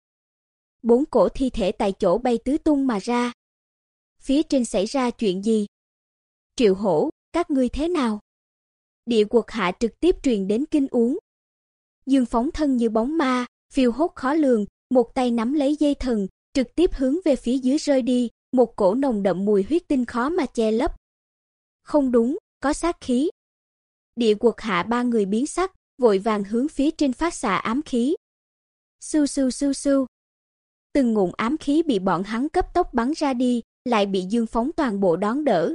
Bốn cổ thi thể tại chỗ bay tứ tung mà ra. Phía trên xảy ra chuyện gì? Triệu Hổ, các ngươi thế nào? Địa quật hạ trực tiếp truyền đến kinh uống. Dương phóng thân như bóng ma, phiêu hốt khó lường, một tay nắm lấy dây thần, trực tiếp hướng về phía dưới rơi đi, một cổ nồng đậm mùi huyết tinh khó mà che lấp. Không đúng, có sát khí. Địa quật hạ ba người biến sắc, vội vàng hướng phía trên phát xạ ám khí. Su su su su. Từng ngụm ám khí bị bọn hắn cấp tốc bắn ra đi, lại bị Dương Phóng toàn bộ đón đỡ.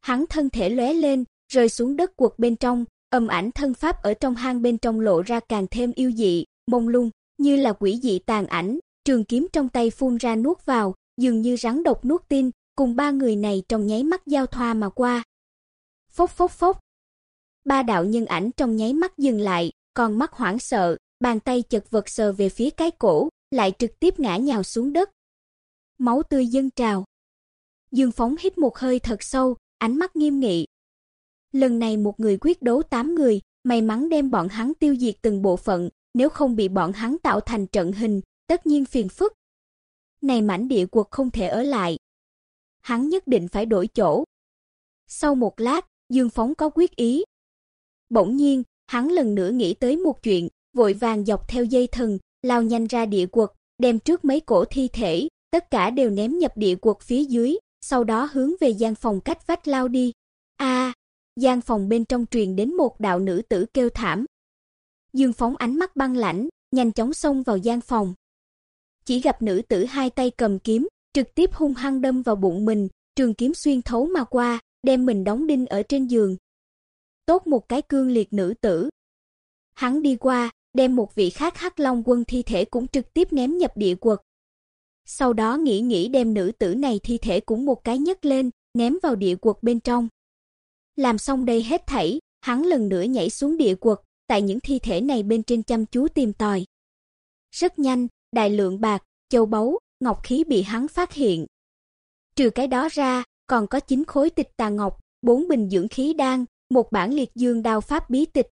Hắn thân thể lóe lên, rơi xuống đất quật bên trong, âm ảnh thân pháp ở trong hang bên trong lộ ra càng thêm yêu dị, mông lung, như là quỷ dị tàn ảnh, trường kiếm trong tay phun ra nuốt vào, dường như rắn độc nuốt tin, cùng ba người này trong nháy mắt giao thoa mà qua. Phốc phốc phốc. Ba đạo nhân ảnh trong nháy mắt dừng lại, còn mắt hoảng sợ, bàn tay chật vật sờ về phía cái cổ, lại trực tiếp ngã nhào xuống đất. Máu tươi dâng trào. Dương Phóng hít một hơi thật sâu, ánh mắt nghiêm nghị. Lần này một người quyết đấu tám người, may mắn đem bọn hắn tiêu diệt từng bộ phận, nếu không bị bọn hắn tạo thành trận hình, tất nhiên phiền phức. Này mảnh địa quật không thể ở lại. Hắn nhất định phải đổi chỗ. Sau một lát, Dương Phóng có quyết ý. Bỗng nhiên, hắn lần nữa nghĩ tới một chuyện, vội vàng dọc theo dây thần, lao nhanh ra địa quật, đem trước mấy cổ thi thể, tất cả đều ném nhập địa quật phía dưới, sau đó hướng về gian phòng cách vách lao đi. A, gian phòng bên trong truyền đến một đạo nữ tử kêu thảm. Dương Phóng ánh mắt băng lãnh, nhanh chóng xông vào gian phòng. Chỉ gặp nữ tử hai tay cầm kiếm, trực tiếp hung hăng đâm vào bụng mình, trường kiếm xuyên thấu mà qua, đem mình đóng đinh ở trên giường. Tốt một cái cương liệt nữ tử. Hắn đi qua, đem một vị khác Hắc Long quân thi thể cũng trực tiếp ném nhập địa quật. Sau đó nghĩ nghĩ đem nữ tử này thi thể cũng một cái nhấc lên, ném vào địa quật bên trong. Làm xong đây hết thảy, hắn lần nữa nhảy xuống địa quật, tại những thi thể này bên trên chăm chú tìm tòi. Rất nhanh, đại lượng bạc, châu báu, ngọc khí bị hắn phát hiện. Trừ cái đó ra, còn có 9 khối tịch tà ngọc, 4 bình dưỡng khí đan, một bản liệt dương đao pháp bí tịch.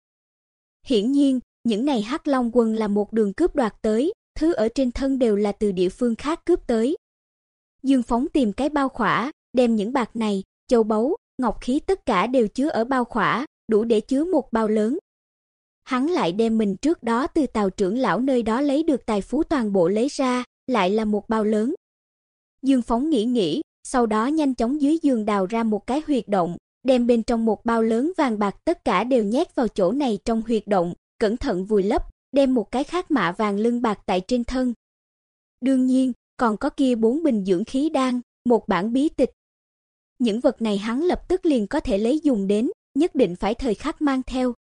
Hiển nhiên, những ngày Hắc Long quân là một đường cướp đoạt tới, thứ ở trên thân đều là từ địa phương khác cướp tới. Dương Phóng tìm cái bao khỏa, đem những bạc này, châu báu, ngọc khí tất cả đều chứa ở bao khỏa, đủ để chứa một bao lớn. Hắn lại đem mình trước đó từ tàu trưởng lão nơi đó lấy được tài phú toàn bộ lấy ra, lại là một bao lớn. Dương Phóng nghĩ nghĩ, sau đó nhanh chóng dưới giường đào ra một cái huyệt động, đem bên trong một bao lớn vàng bạc tất cả đều nhét vào chỗ này trong huyệt động, cẩn thận vùi lấp, đem một cái khác mạ vàng lưng bạc tại trên thân. Đương nhiên, còn có kia bốn bình dưỡng khí đan, một bản bí tịch. Những vật này hắn lập tức liền có thể lấy dùng đến, nhất định phải thời khắc mang theo.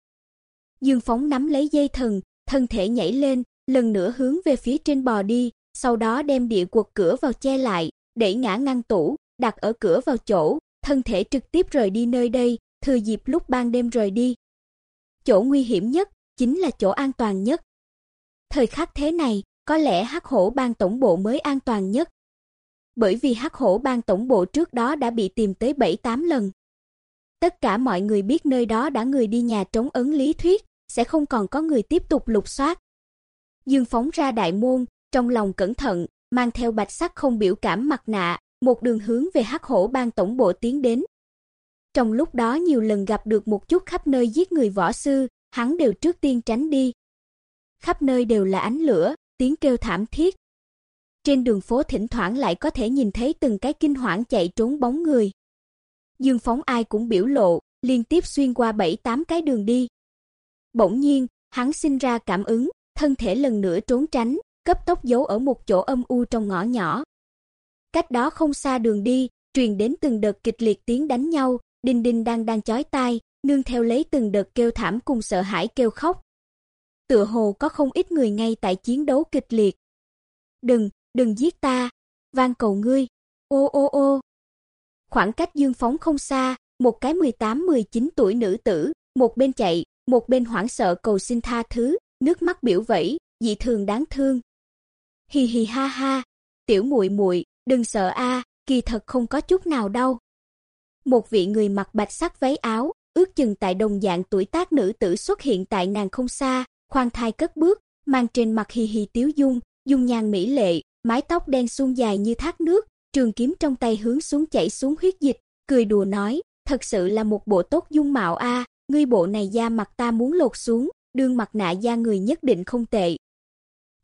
Dương Phóng nắm lấy dây thần, thân thể nhảy lên, lần nữa hướng về phía trên bò đi, sau đó đem địa quật cửa vào che lại, đẩy ngã ngăn tủ, đặt ở cửa vào chỗ, thân thể trực tiếp rời đi nơi đây, thừa dịp lúc ban đêm rời đi. Chỗ nguy hiểm nhất chính là chỗ an toàn nhất. Thời khắc thế này, có lẽ Hắc Hổ Bang tổng bộ mới an toàn nhất. Bởi vì Hắc Hổ Bang tổng bộ trước đó đã bị tìm tới 7-8 lần. Tất cả mọi người biết nơi đó đã người đi nhà trống ấn lý thuyết, sẽ không còn có người tiếp tục lục soát. Dương phóng ra đại môn, trong lòng cẩn thận, mang theo bạch sắc không biểu cảm mặt nạ, một đường hướng về Hắc Hổ Bang tổng bộ tiến đến. trong lúc đó nhiều lần gặp được một chút khắp nơi giết người võ sư, hắn đều trước tiên tránh đi. Khắp nơi đều là ánh lửa, tiếng kêu thảm thiết. Trên đường phố thỉnh thoảng lại có thể nhìn thấy từng cái kinh hoảng chạy trốn bóng người. Dương Phóng ai cũng biểu lộ, liên tiếp xuyên qua bảy tám cái đường đi. Bỗng nhiên, hắn sinh ra cảm ứng, thân thể lần nữa trốn tránh, cấp tốc giấu ở một chỗ âm u trong ngõ nhỏ. Cách đó không xa đường đi, truyền đến từng đợt kịch liệt tiếng đánh nhau, đinh đinh đang đang chói tai, nương theo lấy từng đợt kêu thảm cùng sợ hãi kêu khóc. Tựa hồ có không ít người ngay tại chiến đấu kịch liệt. "Đừng, đừng giết ta, van cầu ngươi." Ô ô ô. Khoảng cách Dương Phóng không xa, một cái 18-19 tuổi nữ tử, một bên chạy, một bên hoảng sợ cầu xin tha thứ, nước mắt biểu vẫy, dị thường đáng thương. Hì hì ha ha, tiểu muội muội, đừng sợ a, kỳ thật không có chút nào đâu. Một vị người mặc bạch sắc váy áo, ước chừng tại đồng dạng tuổi tác nữ tử xuất hiện tại nàng không xa, khoan thai cất bước, mang trên mặt hì hì tiếu dung, dung nhan mỹ lệ, mái tóc đen suôn dài như thác nước, trường kiếm trong tay hướng xuống chảy xuống huyết dịch, cười đùa nói, thật sự là một bộ tốt dung mạo a, ngươi bộ này da mặt ta muốn lột xuống, đương mặt nạ da người nhất định không tệ.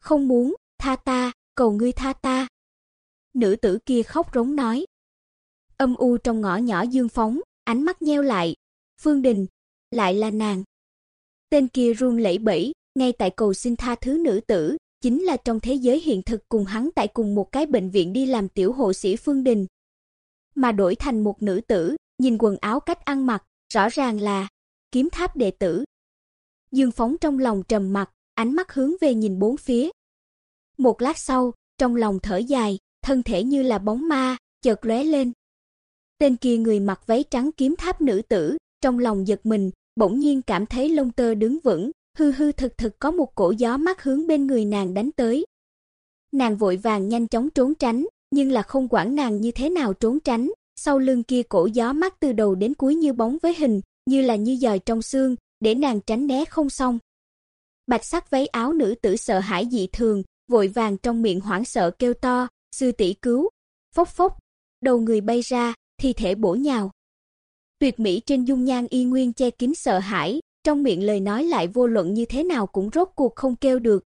Không muốn, tha ta, cầu ngươi tha ta. Nữ tử kia khóc rống nói. Âm u trong ngõ nhỏ dương phóng, ánh mắt nheo lại. Phương Đình, lại là nàng. Tên kia run lẩy bẩy, ngay tại cầu xin tha thứ nữ tử, chính là trong thế giới hiện thực cùng hắn tại cùng một cái bệnh viện đi làm tiểu hộ sĩ Phương Đình. Mà đổi thành một nữ tử, nhìn quần áo cách ăn mặc, rõ ràng là kiếm tháp đệ tử. Dương Phóng trong lòng trầm mặc, ánh mắt hướng về nhìn bốn phía. Một lát sau, trong lòng thở dài, thân thể như là bóng ma, chợt lóe lên. Tên kia người mặc váy trắng kiếm tháp nữ tử, trong lòng giật mình, bỗng nhiên cảm thấy lông tơ đứng vững, hư hư thực thực có một cổ gió mát hướng bên người nàng đánh tới. Nàng vội vàng nhanh chóng trốn tránh, nhưng là không quản nàng như thế nào trốn tránh, sau lưng kia cổ gió mát từ đầu đến cuối như bóng với hình, như là như dòi trong xương, để nàng tránh né không xong. Bạch sắc váy áo nữ tử sợ hãi dị thường, vội vàng trong miệng hoảng sợ kêu to, "Sư tỷ cứu!" Phốc phốc, đầu người bay ra, thi thể bổ nhào. Tuyệt mỹ trên dung nhan y nguyên che kín sợ hãi, trong miệng lời nói lại vô luận như thế nào cũng rốt cuộc không kêu được.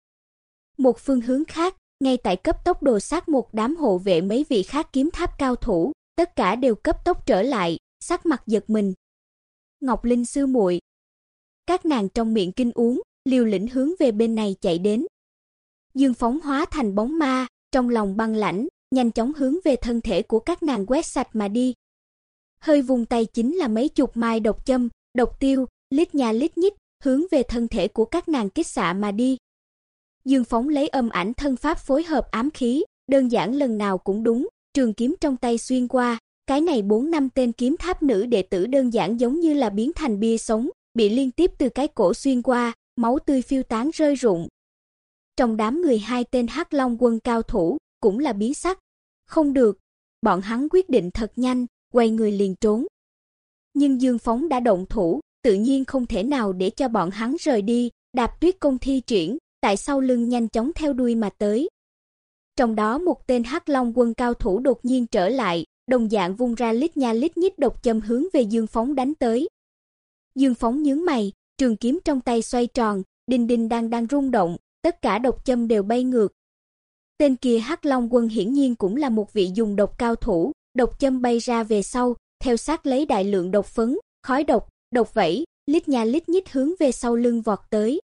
Một phương hướng khác, ngay tại cấp tốc đồ sát một đám hộ vệ mấy vị khác kiếm tháp cao thủ, tất cả đều cấp tốc trở lại, sắc mặt giật mình. Ngọc Linh sư muội. Các nàng trong miệng kinh uống, liều lĩnh hướng về bên này chạy đến. Dương phóng hóa thành bóng ma, trong lòng băng lãnh, nhanh chóng hướng về thân thể của các nàng quét sạch mà đi. Hơi vùng tay chính là mấy chục mai độc châm, độc tiêu, lít nha lít nhít, hướng về thân thể của các nàng kích xạ mà đi. Dương Phóng lấy âm ảnh thân pháp phối hợp ám khí, đơn giản lần nào cũng đúng, trường kiếm trong tay xuyên qua, cái này bốn năm tên kiếm tháp nữ đệ tử đơn giản giống như là biến thành bia sống, bị liên tiếp từ cái cổ xuyên qua, máu tươi phiêu tán rơi rụng. Trong đám người hai tên Hắc Long quân cao thủ, cũng là biến sắc. Không được, bọn hắn quyết định thật nhanh, quay người liền trốn. Nhưng Dương Phóng đã động thủ, tự nhiên không thể nào để cho bọn hắn rời đi, Đạp Tuyết công thi triển, tại sau lưng nhanh chóng theo đuôi mà tới. Trong đó một tên Hắc Long quân cao thủ đột nhiên trở lại, đồng dạng vung ra lít nha lít nhít độc châm hướng về Dương Phóng đánh tới. Dương Phóng nhướng mày, trường kiếm trong tay xoay tròn, đinh đinh đang đang rung động, tất cả độc châm đều bay ngược. Tên kia Hắc Long quân hiển nhiên cũng là một vị dùng độc cao thủ, độc châm bay ra về sau, theo sát lấy đại lượng độc phấn, khói độc, độc vẩy lít nha lít nhít hướng về sau lưng vọt tới.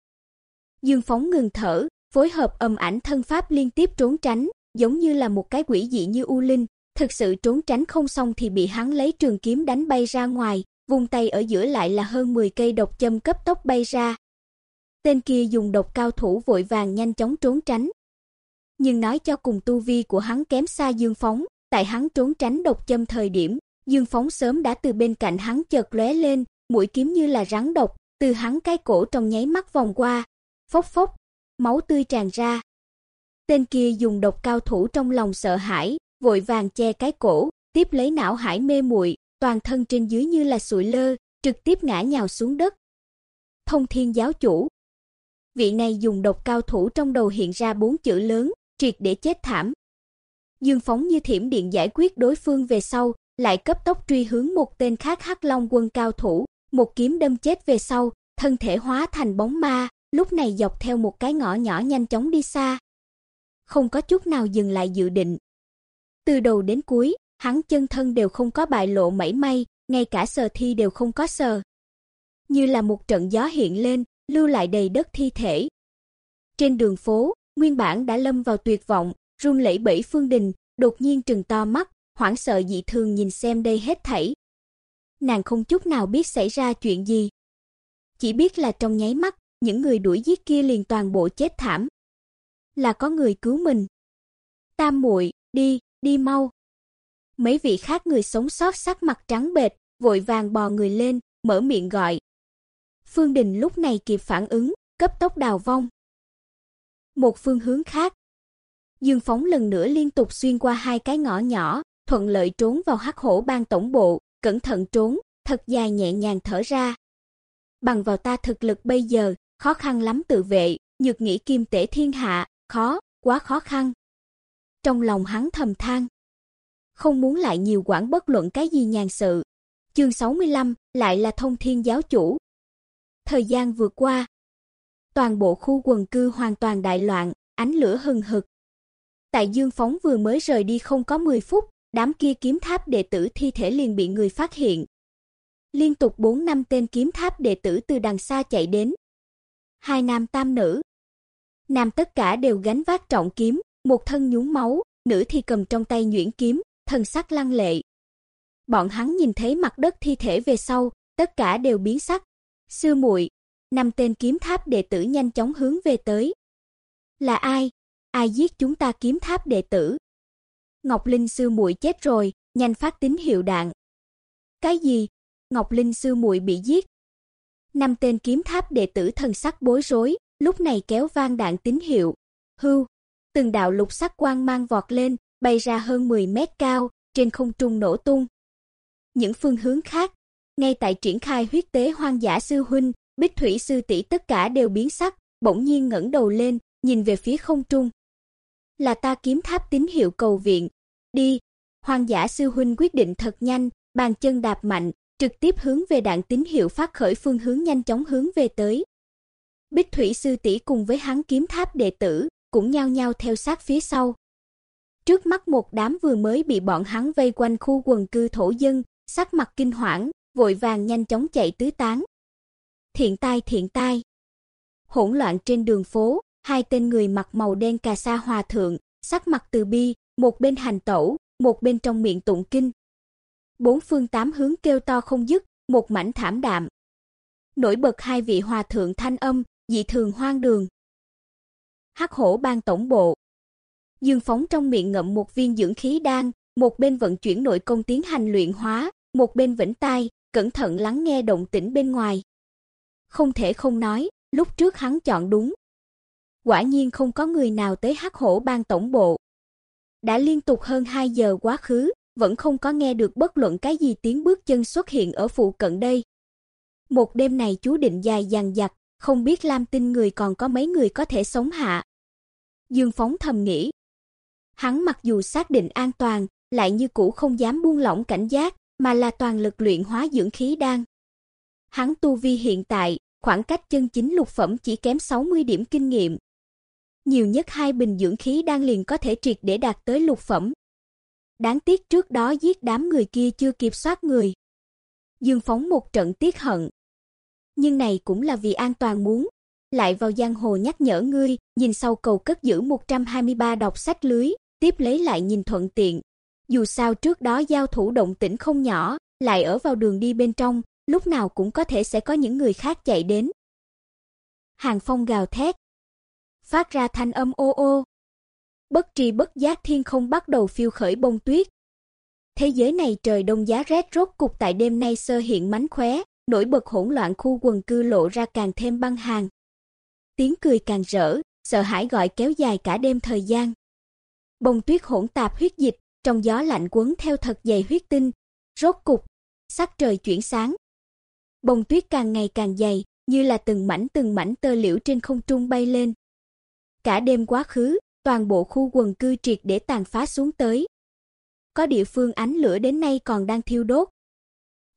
Dương Phóng ngừng thở, phối hợp âm ảnh thân pháp liên tiếp trốn tránh, giống như là một cái quỷ dị như u linh, thực sự trốn tránh không xong thì bị hắn lấy trường kiếm đánh bay ra ngoài, vùng tay ở giữa lại là hơn 10 cây độc châm cấp tốc bay ra. Tên kia dùng độc cao thủ vội vàng nhanh chóng trốn tránh. Nhưng nói cho cùng tu vi của hắn kém xa Dương Phóng, tại hắn trốn tránh độc châm thời điểm, Dương Phóng sớm đã từ bên cạnh hắn chợt lóe lên, mũi kiếm như là rắn độc, từ hắn cái cổ trong nháy mắt vòng qua. Phốc phốc, máu tươi tràn ra. Tên kia dùng độc cao thủ trong lòng sợ hãi, vội vàng che cái cổ, tiếp lấy não hải mê muội, toàn thân trên dưới như là sụi lơ, trực tiếp ngã nhào xuống đất. Thông Thiên giáo chủ. Vị này dùng độc cao thủ trong đầu hiện ra bốn chữ lớn, triệt để chết thảm. Dương phóng như thiểm điện giải quyết đối phương về sau, lại cấp tốc truy hướng một tên khác Hắc Long quân cao thủ, một kiếm đâm chết về sau, thân thể hóa thành bóng ma, lúc này dọc theo một cái ngõ nhỏ nhanh chóng đi xa. Không có chút nào dừng lại dự định. Từ đầu đến cuối, hắn chân thân đều không có bại lộ mảy may, ngay cả sờ thi đều không có sờ. Như là một trận gió hiện lên, lưu lại đầy đất thi thể. Trên đường phố, nguyên bản đã lâm vào tuyệt vọng, run lẩy bẩy Phương Đình, đột nhiên trừng to mắt, hoảng sợ dị thường nhìn xem đây hết thảy. Nàng không chút nào biết xảy ra chuyện gì. Chỉ biết là trong nháy mắt, những người đuổi giết kia liền toàn bộ chết thảm. Là có người cứu mình. Tam muội, đi, đi mau. Mấy vị khác người sống sót sắc mặt trắng bệch, vội vàng bò người lên, mở miệng gọi. Phương Đình lúc này kịp phản ứng, cấp tốc đào vong. Một phương hướng khác, Dương Phóng lần nữa liên tục xuyên qua hai cái ngõ nhỏ, thuận lợi trốn vào Hắc Hổ Bang tổng bộ, cẩn thận trốn, thật dài nhẹ nhàng thở ra. Bằng vào ta thực lực bây giờ, khó khăn lắm tự vệ, nhược nghĩ kim tể thiên hạ, khó, quá khó khăn. Trong lòng hắn thầm than, không muốn lại nhiều quản bất luận cái gì nhàn sự. Chương 65 lại là Thông Thiên giáo chủ. Thời gian vừa qua, toàn bộ khu quần cư hoàn toàn đại loạn, ánh lửa hừng hực. Tại Dương Phóng vừa mới rời đi không có 10 phút, đám kia kiếm tháp đệ tử thi thể liền bị người phát hiện. Liên tục 4 năm tên kiếm tháp đệ tử từ đằng xa chạy đến. Hai nam tam nữ. Nam tất cả đều gánh vác trọng kiếm, một thân nhúng máu, nữ thì cầm trong tay nhuyễn kiếm, thần sắc lăng lệ. Bọn hắn nhìn thấy mặt đất thi thể về sau, tất cả đều biến sắc. Sư muội, năm tên kiếm tháp đệ tử nhanh chóng hướng về tới. Là ai? Ai giết chúng ta kiếm tháp đệ tử? Ngọc Linh sư muội chết rồi, nhanh phát tín hiệu đạn. Cái gì? Ngọc Linh sư muội bị giết? Năm tên kiếm tháp đệ tử thần sắc bối rối, lúc này kéo vang đạn tín hiệu. Hưu, từng đạo lục sắc quang mang vọt lên, bay ra hơn 10 mét cao, trên không trung nổ tung. Những phương hướng khác, ngay tại triển khai huyết tế hoang dã sư huynh, Bích Thủy sư tỷ tất cả đều biến sắc, bỗng nhiên ngẩng đầu lên, nhìn về phía không trung. Là ta kiếm tháp tín hiệu cầu viện. Đi. Hoang giả sư huynh quyết định thật nhanh, bàn chân đạp mạnh, trực tiếp hướng về đạn tín hiệu phát khởi phương hướng nhanh chóng hướng về tới. Bích Thủy sư tỷ cùng với hắn kiếm tháp đệ tử cũng nhao nhao theo sát phía sau. Trước mắt một đám vừa mới bị bọn hắn vây quanh khu quần cư thổ dân, sắc mặt kinh hoảng, vội vàng nhanh chóng chạy tứ tán. Thiện tai thiện tai. Hỗn loạn trên đường phố, hai tên người mặc màu đen cà sa hòa thượng, sắc mặt từ bi, một bên hành tẩu, một bên trong miệng tụng kinh. Bốn phương tám hướng kêu to không dứt, một mảnh thảm đạm. Nổi bật hai vị hòa thượng thanh âm, dị thường hoang đường. Hắc hổ ban tổng bộ. Dương Phóng trong miệng ngậm một viên dưỡng khí đan, một bên vận chuyển nội công tiến hành luyện hóa, một bên vĩnh tai, cẩn thận lắng nghe động tĩnh bên ngoài. Không thể không nói, lúc trước hắn chọn đúng. Quả nhiên không có người nào tới Hắc Hổ Bang tổng bộ. Đã liên tục hơn 2 giờ quá khứ, vẫn không có nghe được bất luận cái gì tiếng bước chân xuất hiện ở phụ cận đây. Một đêm này chú định dài dằng dặc, không biết Lam Tinh người còn có mấy người có thể sống hạ. Dương Phóng thầm nghĩ. Hắn mặc dù xác định an toàn, lại như cũ không dám buông lỏng cảnh giác, mà là toàn lực luyện hóa dưỡng khí đan. Hắn tu vi hiện tại, khoảng cách chân chính lục phẩm chỉ kém 60 điểm kinh nghiệm. Nhiều nhất hai bình dưỡng khí đang liền có thể triệt để đạt tới lục phẩm. Đáng tiếc trước đó giết đám người kia chưa kịp soát người. Dương phóng một trận tiếc hận. Nhưng này cũng là vì an toàn muốn. Lại vào giang hồ nhắc nhở ngươi, nhìn sau cầu cất giữ 123 đọc sách lưới, tiếp lấy lại nhìn thuận tiện. Dù sao trước đó giao thủ động tĩnh không nhỏ, lại ở vào đường đi bên trong, lúc nào cũng có thể sẽ có những người khác chạy đến. Hàng phong gào thét, phát ra thanh âm ô ô. Bất tri bất giác thiên không bắt đầu phiêu khởi bông tuyết. Thế giới này trời đông giá rét rốt cục tại đêm nay sơ hiện mánh khóe, nổi bật hỗn loạn khu quần cư lộ ra càng thêm băng hàng. Tiếng cười càng rỡ, sợ hãi gọi kéo dài cả đêm thời gian. Bông tuyết hỗn tạp huyết dịch, trong gió lạnh quấn theo thật dày huyết tinh, rốt cục, sắc trời chuyển sáng. Bông tuyết càng ngày càng dày, như là từng mảnh từng mảnh tơ liễu trên không trung bay lên. Cả đêm quá khứ, toàn bộ khu quần cư triệt để tàn phá xuống tới. có địa phương ánh lửa đến nay còn đang thiêu đốt.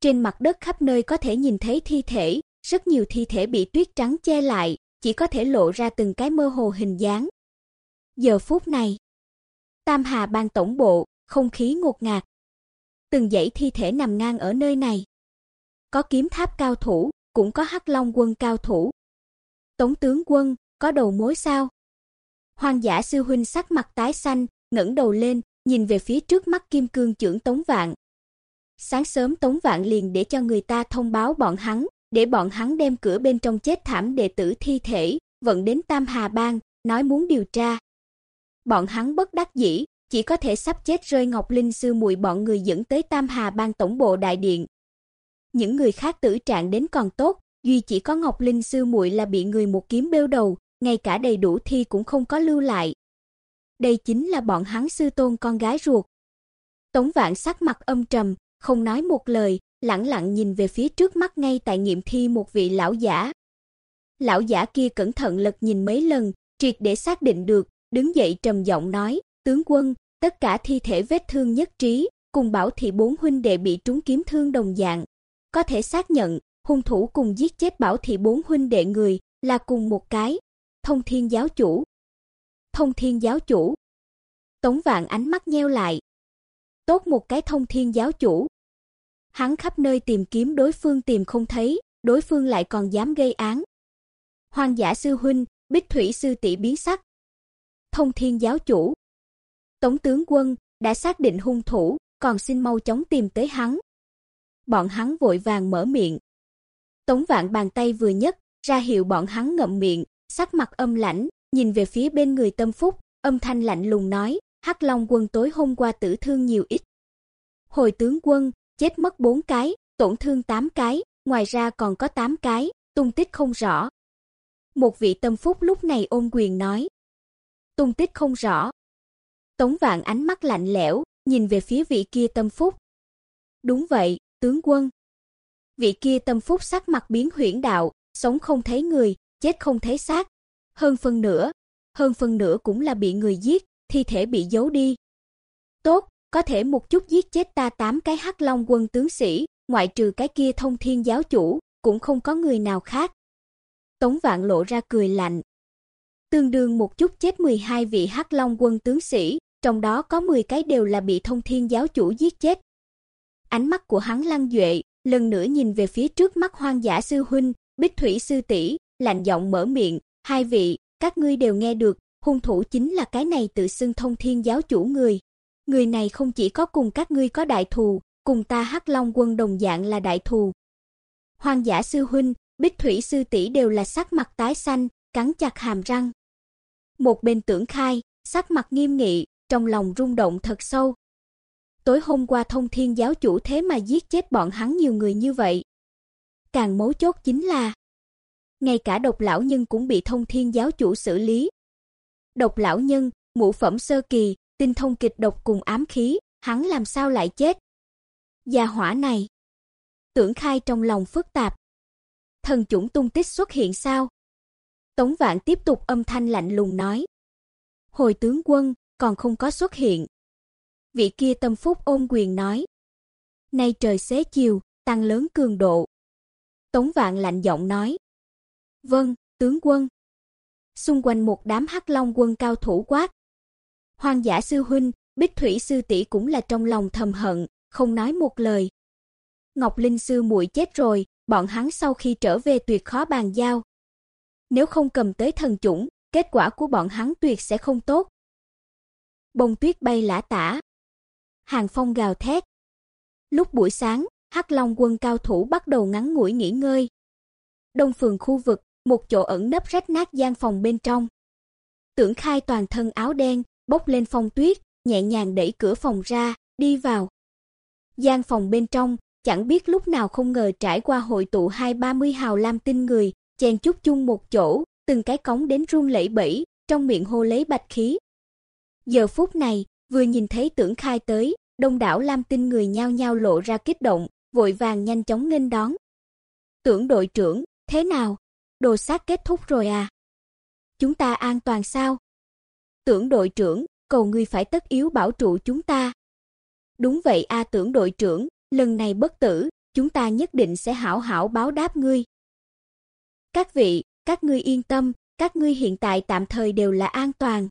Trên mặt đất khắp nơi có thể nhìn thấy thi thể, rất nhiều thi thể bị tuyết trắng che lại, chỉ có thể lộ ra từng cái mơ hồ hình dáng. Giờ phút này, Tam Hà Bang tổng bộ, không khí ngột ngạt. Từng dãy thi thể nằm ngang ở nơi này. Có kiếm tháp cao thủ, cũng có Hắc Long quân cao thủ. Tống tướng quân, có đầu mối sao? Hoàng giả sư huynh sắc mặt tái xanh, ngẩng đầu lên, nhìn về phía trước mắt Kim Cương trưởng Tống Vạn. Sáng sớm Tống Vạn liền để cho người ta thông báo bọn hắn, để bọn hắn đem cửa bên trong chết thảm đệ tử thi thể vận đến Tam Hà Bang, nói muốn điều tra. Bọn hắn bất đắc dĩ, chỉ có thể sắp chết rơi Ngọc Linh sư muội bọn người dẫn tới Tam Hà Bang tổng bộ đại điện. Những người khác tử trạng đến còn tốt, duy chỉ có Ngọc Linh sư muội là bị người một kiếm bêu đầu, ngay cả đầy đủ thi cũng không có lưu lại. Đây chính là bọn hắn sư tôn con gái ruột. Tống Vạn sắc mặt âm trầm, không nói một lời, lặng lặng nhìn về phía trước mắt ngay tại nghiệm thi một vị lão giả. Lão giả kia cẩn thận lật nhìn mấy lần, triệt để xác định được, đứng dậy trầm giọng nói, "Tướng quân, tất cả thi thể vết thương nhất trí, cùng bảo thị bốn huynh đệ bị trúng kiếm thương đồng dạng, có thể xác nhận hung thủ cùng giết chết bảo thị bốn huynh đệ người là cùng một cái, Thông Thiên giáo chủ. Thông Thiên giáo chủ. Tống Vạn ánh mắt nheo lại. Tốt một cái Thông Thiên giáo chủ. Hắn khắp nơi tìm kiếm đối phương tìm không thấy, đối phương lại còn dám gây án. Hoàng giả sư huynh, Bích Thủy sư tỷ biến sắc. Thông Thiên giáo chủ. Tống tướng quân đã xác định hung thủ, còn xin mau chóng tìm tới hắn. Bọn hắn vội vàng mở miệng. Tống Vạn bàn tay vừa nhấc, ra hiệu bọn hắn ngậm miệng, sắc mặt âm lãnh, nhìn về phía bên người Tâm Phúc, âm thanh lạnh lùng nói, Hắc Long quân tối hôm qua tử thương nhiều ít. Hồi tướng quân, chết mất 4 cái, tổn thương 8 cái, ngoài ra còn có 8 cái, tung tích không rõ. Một vị Tâm Phúc lúc này ôm quyền nói, tung tích không rõ. Tống Vạn ánh mắt lạnh lẽo, nhìn về phía vị kia Tâm Phúc. Đúng vậy, tướng quân. Vị kia Tâm Phúc sắc mặt biến huyễn đạo, sống không thấy người, chết không thấy xác. Hơn phân nửa, hơn phân nửa cũng là bị người giết, thi thể bị giấu đi. Tốt, có thể một chút giết chết ta tám cái Hắc Long quân tướng sĩ, ngoại trừ cái kia Thông Thiên giáo chủ, cũng không có người nào khác. Tống Vạn lộ ra cười lạnh. Tương đương một chút chết 12 vị Hắc Long quân tướng sĩ, trong đó có 10 cái đều là bị Thông Thiên giáo chủ giết chết. Ánh mắt của hắn lăng duệ, lần nữa nhìn về phía trước mắt Hoang Dã sư huynh, Bích Thủy sư tỷ, lạnh giọng mở miệng, "Hai vị, các ngươi đều nghe được, hung thủ chính là cái này tự xưng Thông Thiên giáo chủ người. Người này không chỉ có cùng các ngươi có đại thù, cùng ta Hắc Long quân đồng dạng là đại thù." Hoang giả sư huynh, Bích Thủy sư tỷ đều là sắc mặt tái xanh, cắn chặt hàm răng. Một bên Tưởng Khai, sắc mặt nghiêm nghị, trong lòng rung động thật sâu. Tối hôm qua Thông Thiên giáo chủ thế mà giết chết bọn hắn nhiều người như vậy. Càng mấu chốt chính là ngay cả độc lão nhân cũng bị thông thiên giáo chủ xử lý. Độc lão nhân, ngũ phẩm sơ kỳ, tinh thông kịch độc cùng ám khí, hắn làm sao lại chết? Gia hỏa này. Tưởng Khai trong lòng phức tạp. Thần chủng tung tích xuất hiện sao? Tống Vạn tiếp tục âm thanh lạnh lùng nói. Hồi tướng quân, còn không có xuất hiện. Vị kia tâm phúc ôn quyền nói. Nay trời xế chiều, tăng lớn cường độ. Tống Vạn lạnh giọng nói. Vâng, tướng quân. Xung quanh một đám Hắc Long quân cao thủ quát. Hoàng giả sư huynh, Bích Thủy sư tỷ cũng là trong lòng thầm hận, không nói một lời. Ngọc Linh sư muội chết rồi, bọn hắn sau khi trở về tuyệt khó bàn giao. Nếu không cầm tới thần chủng, kết quả của bọn hắn tuyệt sẽ không tốt. Bông tuyết bay lả tả. Hàng phong gào thét. Lúc buổi sáng, Hắc Long quân cao thủ bắt đầu ngắn ngủi nghỉ ngơi. Đông phường khu vực, một chỗ ẩn nấp rách nát gian phòng bên trong. Tưởng Khai toàn thân áo đen, bốc lên phong tuyết, nhẹ nhàng đẩy cửa phòng ra, đi vào. Gian phòng bên trong, chẳng biết lúc nào không ngờ trải qua hội tụ hai ba mươi hào lam tinh người, chen chúc chung một chỗ, từng cái cống đến run lẩy bẩy, trong miệng hô lấy bạch khí. Giờ phút này, vừa nhìn thấy Tưởng Khai tới, đông đảo lam tinh người nhao nhao lộ ra kích động, vội vàng nhanh chóng nghênh đón. Tưởng đội trưởng, thế nào? Đồ sát kết thúc rồi à? Chúng ta an toàn sao? Tưởng đội trưởng, cầu ngươi phải tất yếu bảo trụ chúng ta. Đúng vậy a tưởng đội trưởng, lần này bất tử, chúng ta nhất định sẽ hảo hảo báo đáp ngươi. Các vị, các ngươi yên tâm, các ngươi hiện tại tạm thời đều là an toàn.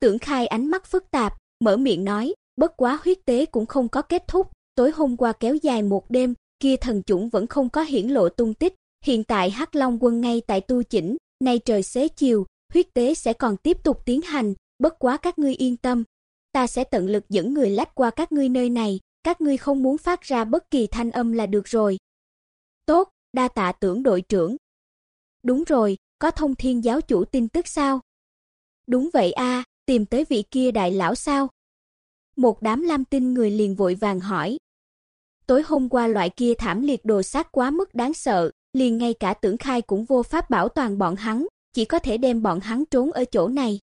Tưởng Khai ánh mắt phức tạp, mở miệng nói, bất quá huyết tế cũng không có kết thúc, tối hôm qua kéo dài một đêm, kia thần chủng vẫn không có hiển lộ tung tích, hiện tại Hắc Long quân ngay tại tu chỉnh, nay trời xế chiều, huyết tế sẽ còn tiếp tục tiến hành, bất quá các ngươi yên tâm, ta sẽ tận lực dẫn người lách qua các ngươi nơi này, các ngươi không muốn phát ra bất kỳ thanh âm là được rồi. Tốt, đa tạ tưởng đội trưởng. Đúng rồi, có thông thiên giáo chủ tin tức sao? Đúng vậy a, tìm tới vị kia đại lão sao? Một đám lam tinh người liền vội vàng hỏi. Tối hôm qua loại kia thảm liệt đồ sát quá mức đáng sợ, liền ngay cả tưởng khai cũng vô pháp bảo toàn bọn hắn, chỉ có thể đem bọn hắn trốn ở chỗ này.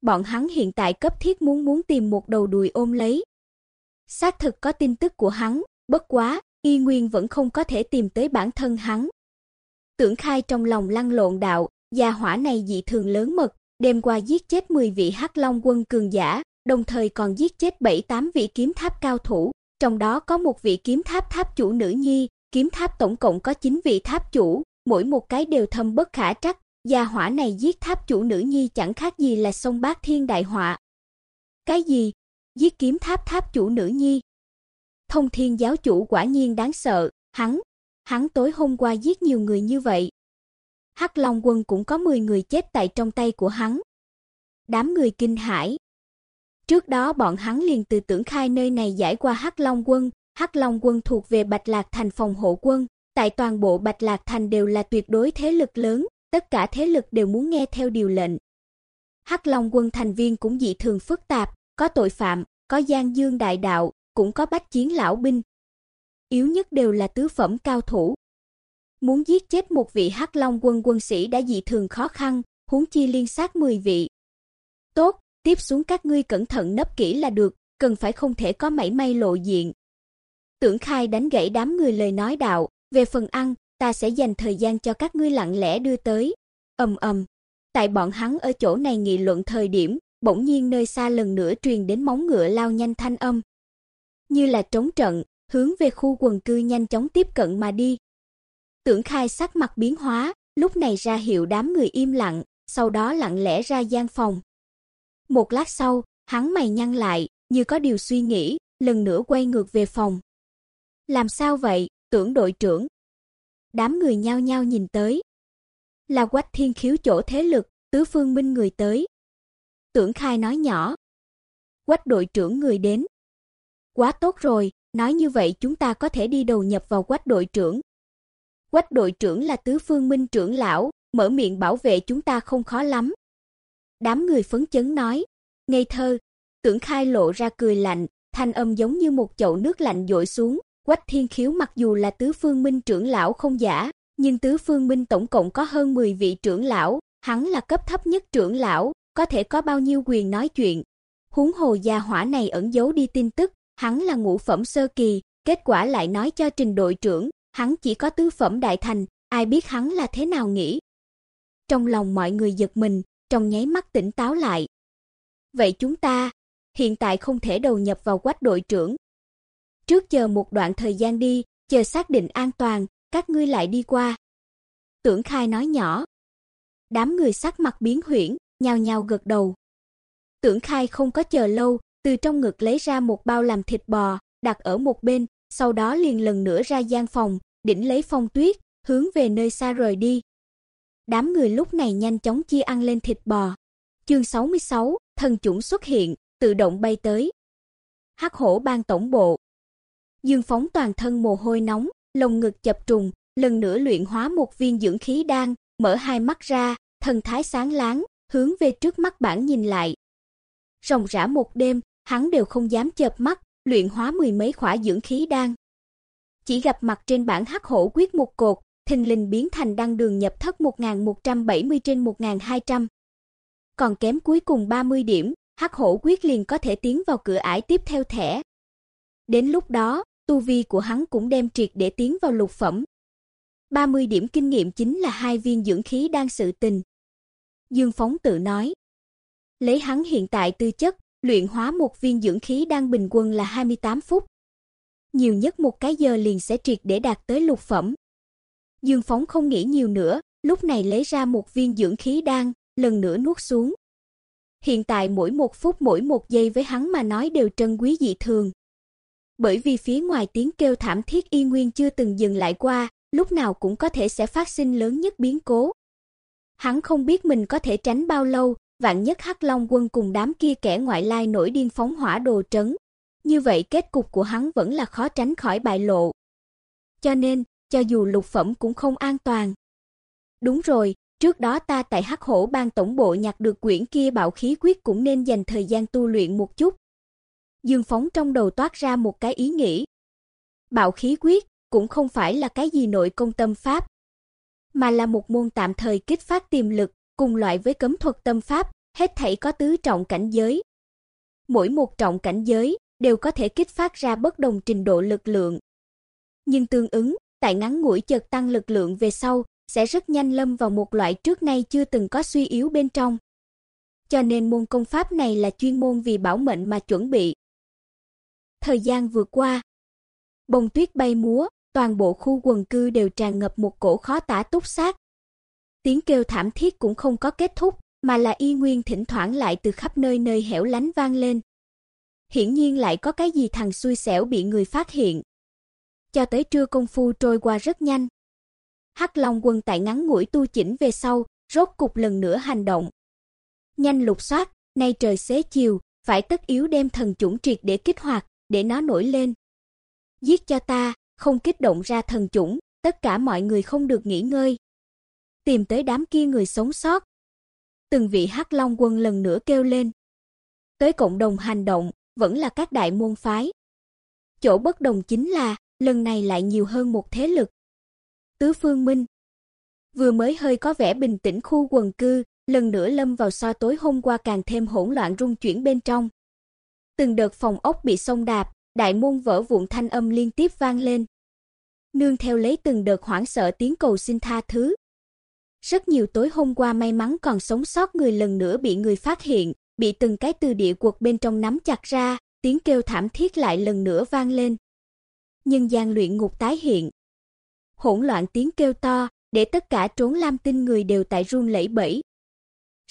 Bọn hắn hiện tại cấp thiết muốn muốn tìm một đầu đùi ôm lấy. Xác thực có tin tức của hắn, bất quá, y nguyên vẫn không có thể tìm tới bản thân hắn. Tưởng khai trong lòng lăn lộn đạo, gia hỏa này dị thường lớn mật, đêm qua giết chết 10 vị Hắc Long quân cường giả, đồng thời còn giết chết 7-8 vị kiếm tháp cao thủ, trong đó có một vị kiếm tháp tháp chủ nữ nhi, kiếm tháp tổng cộng có 9 vị tháp chủ, mỗi một cái đều thâm bất khả trắc, gia hỏa này giết tháp chủ nữ nhi chẳng khác gì là sông bát thiên đại họa. Cái gì? Giết kiếm tháp tháp chủ nữ nhi? Thông Thiên giáo chủ quả nhiên đáng sợ, hắn, hắn tối hôm qua giết nhiều người như vậy. Hắc Long quân cũng có 10 người chết tại trong tay của hắn. Đám người kinh hãi. Trước đó bọn hắn liền từ tưởng khai nơi này giải qua Hắc Long quân, Hắc Long quân thuộc về Bạch Lạc thành phòng hộ quân, tại toàn bộ Bạch Lạc thành đều là tuyệt đối thế lực lớn, tất cả thế lực đều muốn nghe theo điều lệnh. Hắc Long quân thành viên cũng dị thường phức tạp, có tội phạm, có gian dương đại đạo, cũng có bách chiến lão binh. Yếu nhất đều là tứ phẩm cao thủ. Muốn giết chết một vị Hắc Long quân quân sĩ đã dị thường khó khăn, huống chi liên sát 10 vị. Tốt, tiếp xuống các ngươi cẩn thận nấp kỹ là được, cần phải không thể có mảy may lộ diện. Tưởng Khai đánh gãy đám người lời nói đạo, về phần ăn, ta sẽ dành thời gian cho các ngươi lặng lẽ đưa tới. Ầm ầm. Tại bọn hắn ở chỗ này nghị luận thời điểm, bỗng nhiên nơi xa lần nữa truyền đến móng ngựa lao nhanh thanh âm. Như là trống trận, hướng về khu quần cư nhanh chóng tiếp cận mà đi. Tưởng Khai sắc mặt biến hóa, lúc này ra hiệu đám người im lặng, sau đó lặng lẽ ra gian phòng. Một lát sau, hắn mày nhăn lại, như có điều suy nghĩ, lần nữa quay ngược về phòng. Làm sao vậy, tưởng đội trưởng? Đám người nhao nhao nhìn tới. Là Quách Thiên Khiếu chỗ thế lực, tứ phương minh người tới. Tưởng Khai nói nhỏ. Quách đội trưởng người đến. Quá tốt rồi, nói như vậy chúng ta có thể đi đầu nhập vào Quách đội trưởng. Quách đội trưởng là tứ phương minh trưởng lão, mở miệng bảo vệ chúng ta không khó lắm. Đám người phấn chấn nói, ngây thơ, tưởng khai lộ ra cười lạnh, thanh âm giống như một chậu nước lạnh dội xuống, Quách Thiên Khiếu mặc dù là tứ phương minh trưởng lão không giả, nhưng tứ phương minh tổng cộng có hơn 10 vị trưởng lão, hắn là cấp thấp nhất trưởng lão, có thể có bao nhiêu quyền nói chuyện. Huống hồ gia hỏa này ẩn giấu đi tin tức, hắn là ngũ phẩm sơ kỳ, kết quả lại nói cho trình đội trưởng, hắn chỉ có tứ phẩm đại thành, ai biết hắn là thế nào nghĩ. Trong lòng mọi người giật mình, trong nháy mắt tỉnh táo lại. Vậy chúng ta hiện tại không thể đầu nhập vào quách đội trưởng. Trước chờ một đoạn thời gian đi, chờ xác định an toàn, các ngươi lại đi qua. Tưởng Khai nói nhỏ. Đám người sắc mặt biến huyễn, nhao nhao gật đầu. Tưởng Khai không có chờ lâu, từ trong ngực lấy ra một bao làm thịt bò, đặt ở một bên, sau đó liền lần nữa ra gian phòng, đỉnh lấy phong tuyết, hướng về nơi xa rời đi. Đám người lúc này nhanh chóng chia ăn lên thịt bò. Chương 66, thần chủng xuất hiện, tự động bay tới. Hắc hổ ban tổng bộ. Dương phóng toàn thân mồ hôi nóng, lồng ngực chập trùng, lần nữa luyện hóa một viên dưỡng khí đan, mở hai mắt ra, thần thái sáng láng, hướng về trước mắt bản nhìn lại. Ròng rã một đêm, hắn đều không dám chợp mắt, luyện hóa mười mấy khỏa dưỡng khí đan. Chỉ gặp mặt trên bản hắc hổ quyết một cột, thình lình biến thành đăng đường nhập thất 1170 trên 1200. Còn kém cuối cùng 30 điểm, hắc hổ quyết liền có thể tiến vào cửa ải tiếp theo thẻ. Đến lúc đó, tu vi của hắn cũng đem triệt để tiến vào lục phẩm. 30 điểm kinh nghiệm chính là hai viên dưỡng khí đang sự tình. Dương Phóng tự nói. Lấy hắn hiện tại tư chất, luyện hóa một viên dưỡng khí đang bình quân là 28 phút. Nhiều nhất một cái giờ liền sẽ triệt để đạt tới lục phẩm. Dương Phóng không nghĩ nhiều nữa, lúc này lấy ra một viên dưỡng khí đan, lần nữa nuốt xuống. Hiện tại mỗi một phút mỗi một giây với hắn mà nói đều trân quý dị thường. Bởi vì phía ngoài tiếng kêu thảm thiết y nguyên chưa từng dừng lại qua, lúc nào cũng có thể sẽ phát sinh lớn nhất biến cố. Hắn không biết mình có thể tránh bao lâu, vạn nhất Hắc Long quân cùng đám kia kẻ ngoại lai nổi điên phóng hỏa đồ trấn. Như vậy kết cục của hắn vẫn là khó tránh khỏi bại lộ. Cho nên, cho dù lục phẩm cũng không an toàn. Đúng rồi, trước đó ta tại Hắc Hổ Bang tổng bộ nhặt được quyển kia bạo khí quyết cũng nên dành thời gian tu luyện một chút. Dương Phóng trong đầu toát ra một cái ý nghĩ. Bạo khí quyết cũng không phải là cái gì nội công tâm pháp, mà là một môn tạm thời kích phát tiềm lực, cùng loại với cấm thuật tâm pháp, hết thảy có tứ trọng cảnh giới. Mỗi một trọng cảnh giới đều có thể kích phát ra bất đồng trình độ lực lượng. Nhưng tương ứng, tại ngắn ngủi chợt tăng lực lượng về sau, sẽ rất nhanh lâm vào một loại trước nay chưa từng có suy yếu bên trong. Cho nên môn công pháp này là chuyên môn vì bảo mệnh mà chuẩn bị. Thời gian vừa qua, bông tuyết bay múa, toàn bộ khu quần cư đều tràn ngập một cổ khó tả túc sát. Tiếng kêu thảm thiết cũng không có kết thúc, mà là y nguyên thỉnh thoảng lại từ khắp nơi nơi hẻo lánh vang lên. Hiển nhiên lại có cái gì thằng xui xẻo bị người phát hiện. Cho tới trưa công phu trôi qua rất nhanh. Hắc Long quân tại ngắn ngủi tu chỉnh về sau, rốt cục lần nữa hành động. Nhanh lục soát, nay trời xế chiều, phải tất yếu đem thần chủng triệt để kích hoạt, để nó nổi lên. Giết cho ta, không kích động ra thần chủng, tất cả mọi người không được nghỉ ngơi. Tìm tới đám kia người sống sót. Từng vị Hắc Long quân lần nữa kêu lên. Tới cộng đồng hành động, vẫn là các đại môn phái. Chỗ bất đồng chính là, lần này lại nhiều hơn một thế lực. Tứ Phương Minh Vừa mới hơi có vẻ bình tĩnh khu quần cư, lần nữa lâm vào so tối hôm qua càng thêm hỗn loạn rung chuyển bên trong. Từng đợt phòng ốc bị xông đạp, đại môn vỡ vụn thanh âm liên tiếp vang lên. Nương theo lấy từng đợt hoảng sợ tiếng cầu xin tha thứ. Rất nhiều tối hôm qua may mắn còn sống sót người lần nữa bị người phát hiện, bị từng cái từ địa quật bên trong nắm chặt ra, tiếng kêu thảm thiết lại lần nữa vang lên. Nhân gian luyện ngục tái hiện. Hỗn loạn tiếng kêu to, để tất cả trốn lam tinh người đều tại run lẩy bẩy.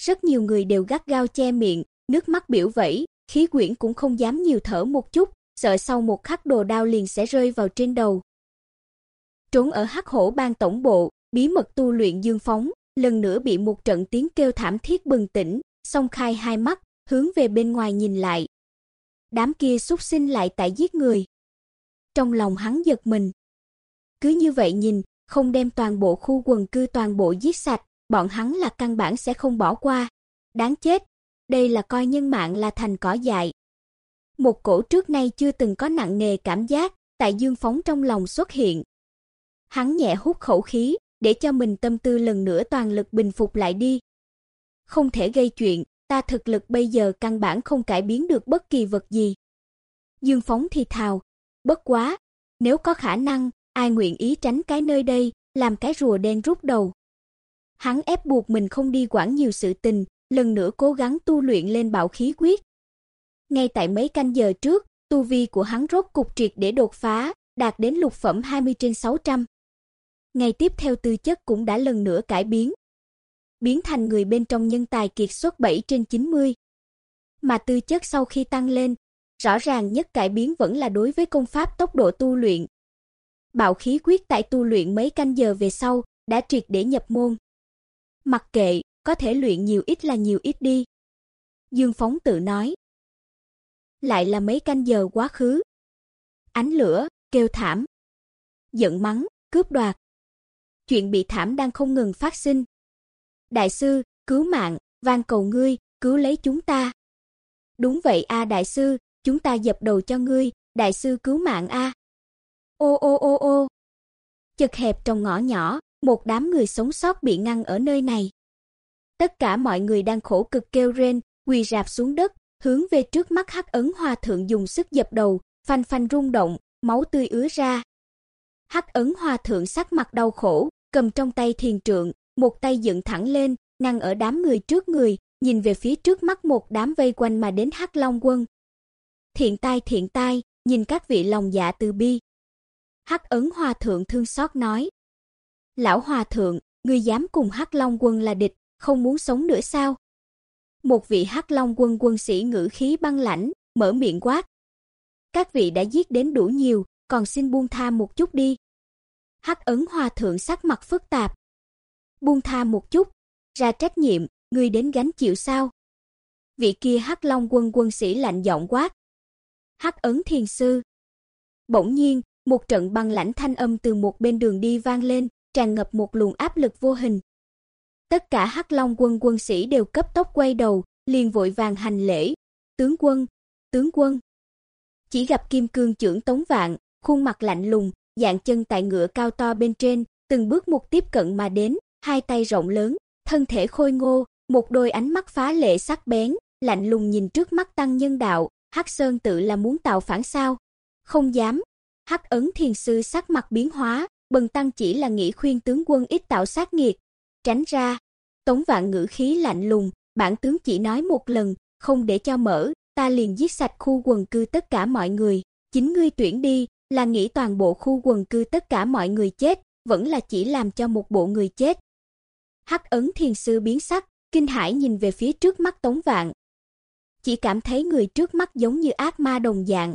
Rất nhiều người đều gắt gao che miệng, nước mắt biểu vẫy, khí quyển cũng không dám nhiều thở một chút, sợ sau một khắc đồ đao liền sẽ rơi vào trên đầu. Trốn ở Hắc Hổ Bang tổng bộ, bí mật tu luyện Dương Phóng, lần nữa bị một trận tiếng kêu thảm thiết bừng tỉnh, song khai hai mắt, hướng về bên ngoài nhìn lại. Đám kia xúc sinh lại tại giết người. Trong lòng hắn giật mình. Cứ như vậy nhìn, không đem toàn bộ khu quần cư toàn bộ giết sạch, bọn hắn là căn bản sẽ không bỏ qua. Đáng chết, đây là coi nhân mạng là thành cỏ dại. Một cổ trước nay chưa từng có nặng nề cảm giác tại Dương Phóng trong lòng xuất hiện. Hắn nhẹ hút khẩu khí, để cho mình tâm tư lần nữa toàn lực bình phục lại đi. Không thể gây chuyện, ta thực lực bây giờ căn bản không cải biến được bất kỳ vật gì. Dương Phóng thì thào, bất quá, nếu có khả năng, ai nguyện ý tránh cái nơi đây, làm cái rùa đen rút đầu. Hắn ép buộc mình không đi quản nhiều sự tình, lần nữa cố gắng tu luyện lên bạo khí quyết. Ngay tại mấy canh giờ trước, tu vi của hắn rốt cục triệt để đột phá, đạt đến lục phẩm 20 trên 600. Ngày tiếp theo tư chất cũng đã lần nữa cải biến, biến thành người bên trong nhân tài kiệt xuất 7 trên 90. Mà tư chất sau khi tăng lên, rõ ràng nhất cải biến vẫn là đối với công pháp tốc độ tu luyện. Bạo khí quyết tại tu luyện mấy canh giờ về sau, đã triệt để nhập môn. Mặc kệ, có thể luyện nhiều ít là nhiều ít đi. Dương Phóng tự nói. Lại là mấy canh giờ quá khứ. Ánh lửa, kêu thảm. Giận mắng, cướp đoạt. Chuyện bị thảm đang không ngừng phát sinh. Đại sư, cứu mạng, van cầu ngươi, cứu lấy chúng ta. Đúng vậy a đại sư, chúng ta dập đầu cho ngươi, đại sư cứu mạng a. Ô ô ô ô. Chật hẹp trong ngõ nhỏ, một đám người sống sót bị ngăn ở nơi này. Tất cả mọi người đang khổ cực kêu rên, quỳ rạp xuống đất, hướng về trước mắt Hắc Ấn hoa thượng dùng sức dập đầu, phanh phanh rung động, máu tươi ứa ra. Hắc Ấn hoa thượng sắc mặt đau khổ, cầm trong tay thiền trượng, một tay dựng thẳng lên, ngăn ở đám người trước người, nhìn về phía trước mắt một đám vây quanh mà đến Hắc Long quân. Thiện tai thiện tai, nhìn các vị lòng dạ từ bi. Hắc Ấn hoa thượng thương xót nói: "Lão hòa thượng, ngươi dám cùng Hắc Long quân là địch, không muốn sống nữa sao?" Một vị Hắc Long quân quân sĩ ngữ khí băng lãnh, mở miệng quát: "Các vị đã giết đến đủ nhiều, còn xin buông tha một chút đi." Hắc Ấn Hòa thượng sắc mặt phức tạp. "Buông tha một chút, ra trách nhiệm, ngươi đến gánh chịu sao?" Vị kia Hắc Long quân quân sĩ lạnh giọng quát. Hắc Ấn Thiền sư. Bỗng nhiên, một trận băng lãnh thanh âm từ một bên đường đi vang lên, tràn ngập một luồng áp lực vô hình. Tất cả Hắc Long quân quân sĩ đều cấp tốc quay đầu, liền vội vàng hành lễ. "Tướng quân, tướng quân." Chỉ gặp Kim Cương trưởng Tống Vạn, khuôn mặt lạnh lùng, dạng chân tại ngựa cao to bên trên, từng bước một tiếp cận mà đến, hai tay rộng lớn, thân thể khôi ngô, một đôi ánh mắt phá lệ sắc bén, lạnh lùng nhìn trước mắt tăng nhân đạo, Hắc Sơn tự là muốn tạo phản sao? Không dám. Hắc Ấn Thiền sư sắc mặt biến hóa, Bần tăng chỉ là nghĩ khuyên tướng quân ít tạo sát nghiệt, tránh ra. Tống Vạn ngữ khí lạnh lùng, bản tướng chỉ nói một lần, không để cho mở, ta liền giết sạch khu quần cư tất cả mọi người, chính ngươi tuyển đi, là nghĩ toàn bộ khu quần cư tất cả mọi người chết, vẫn là chỉ làm cho một bộ người chết. Hắc Ấn Thiền sư biến sắc, kinh hãi nhìn về phía trước mắt Tống Vạn. Chỉ cảm thấy người trước mắt giống như ác ma đồng dạng.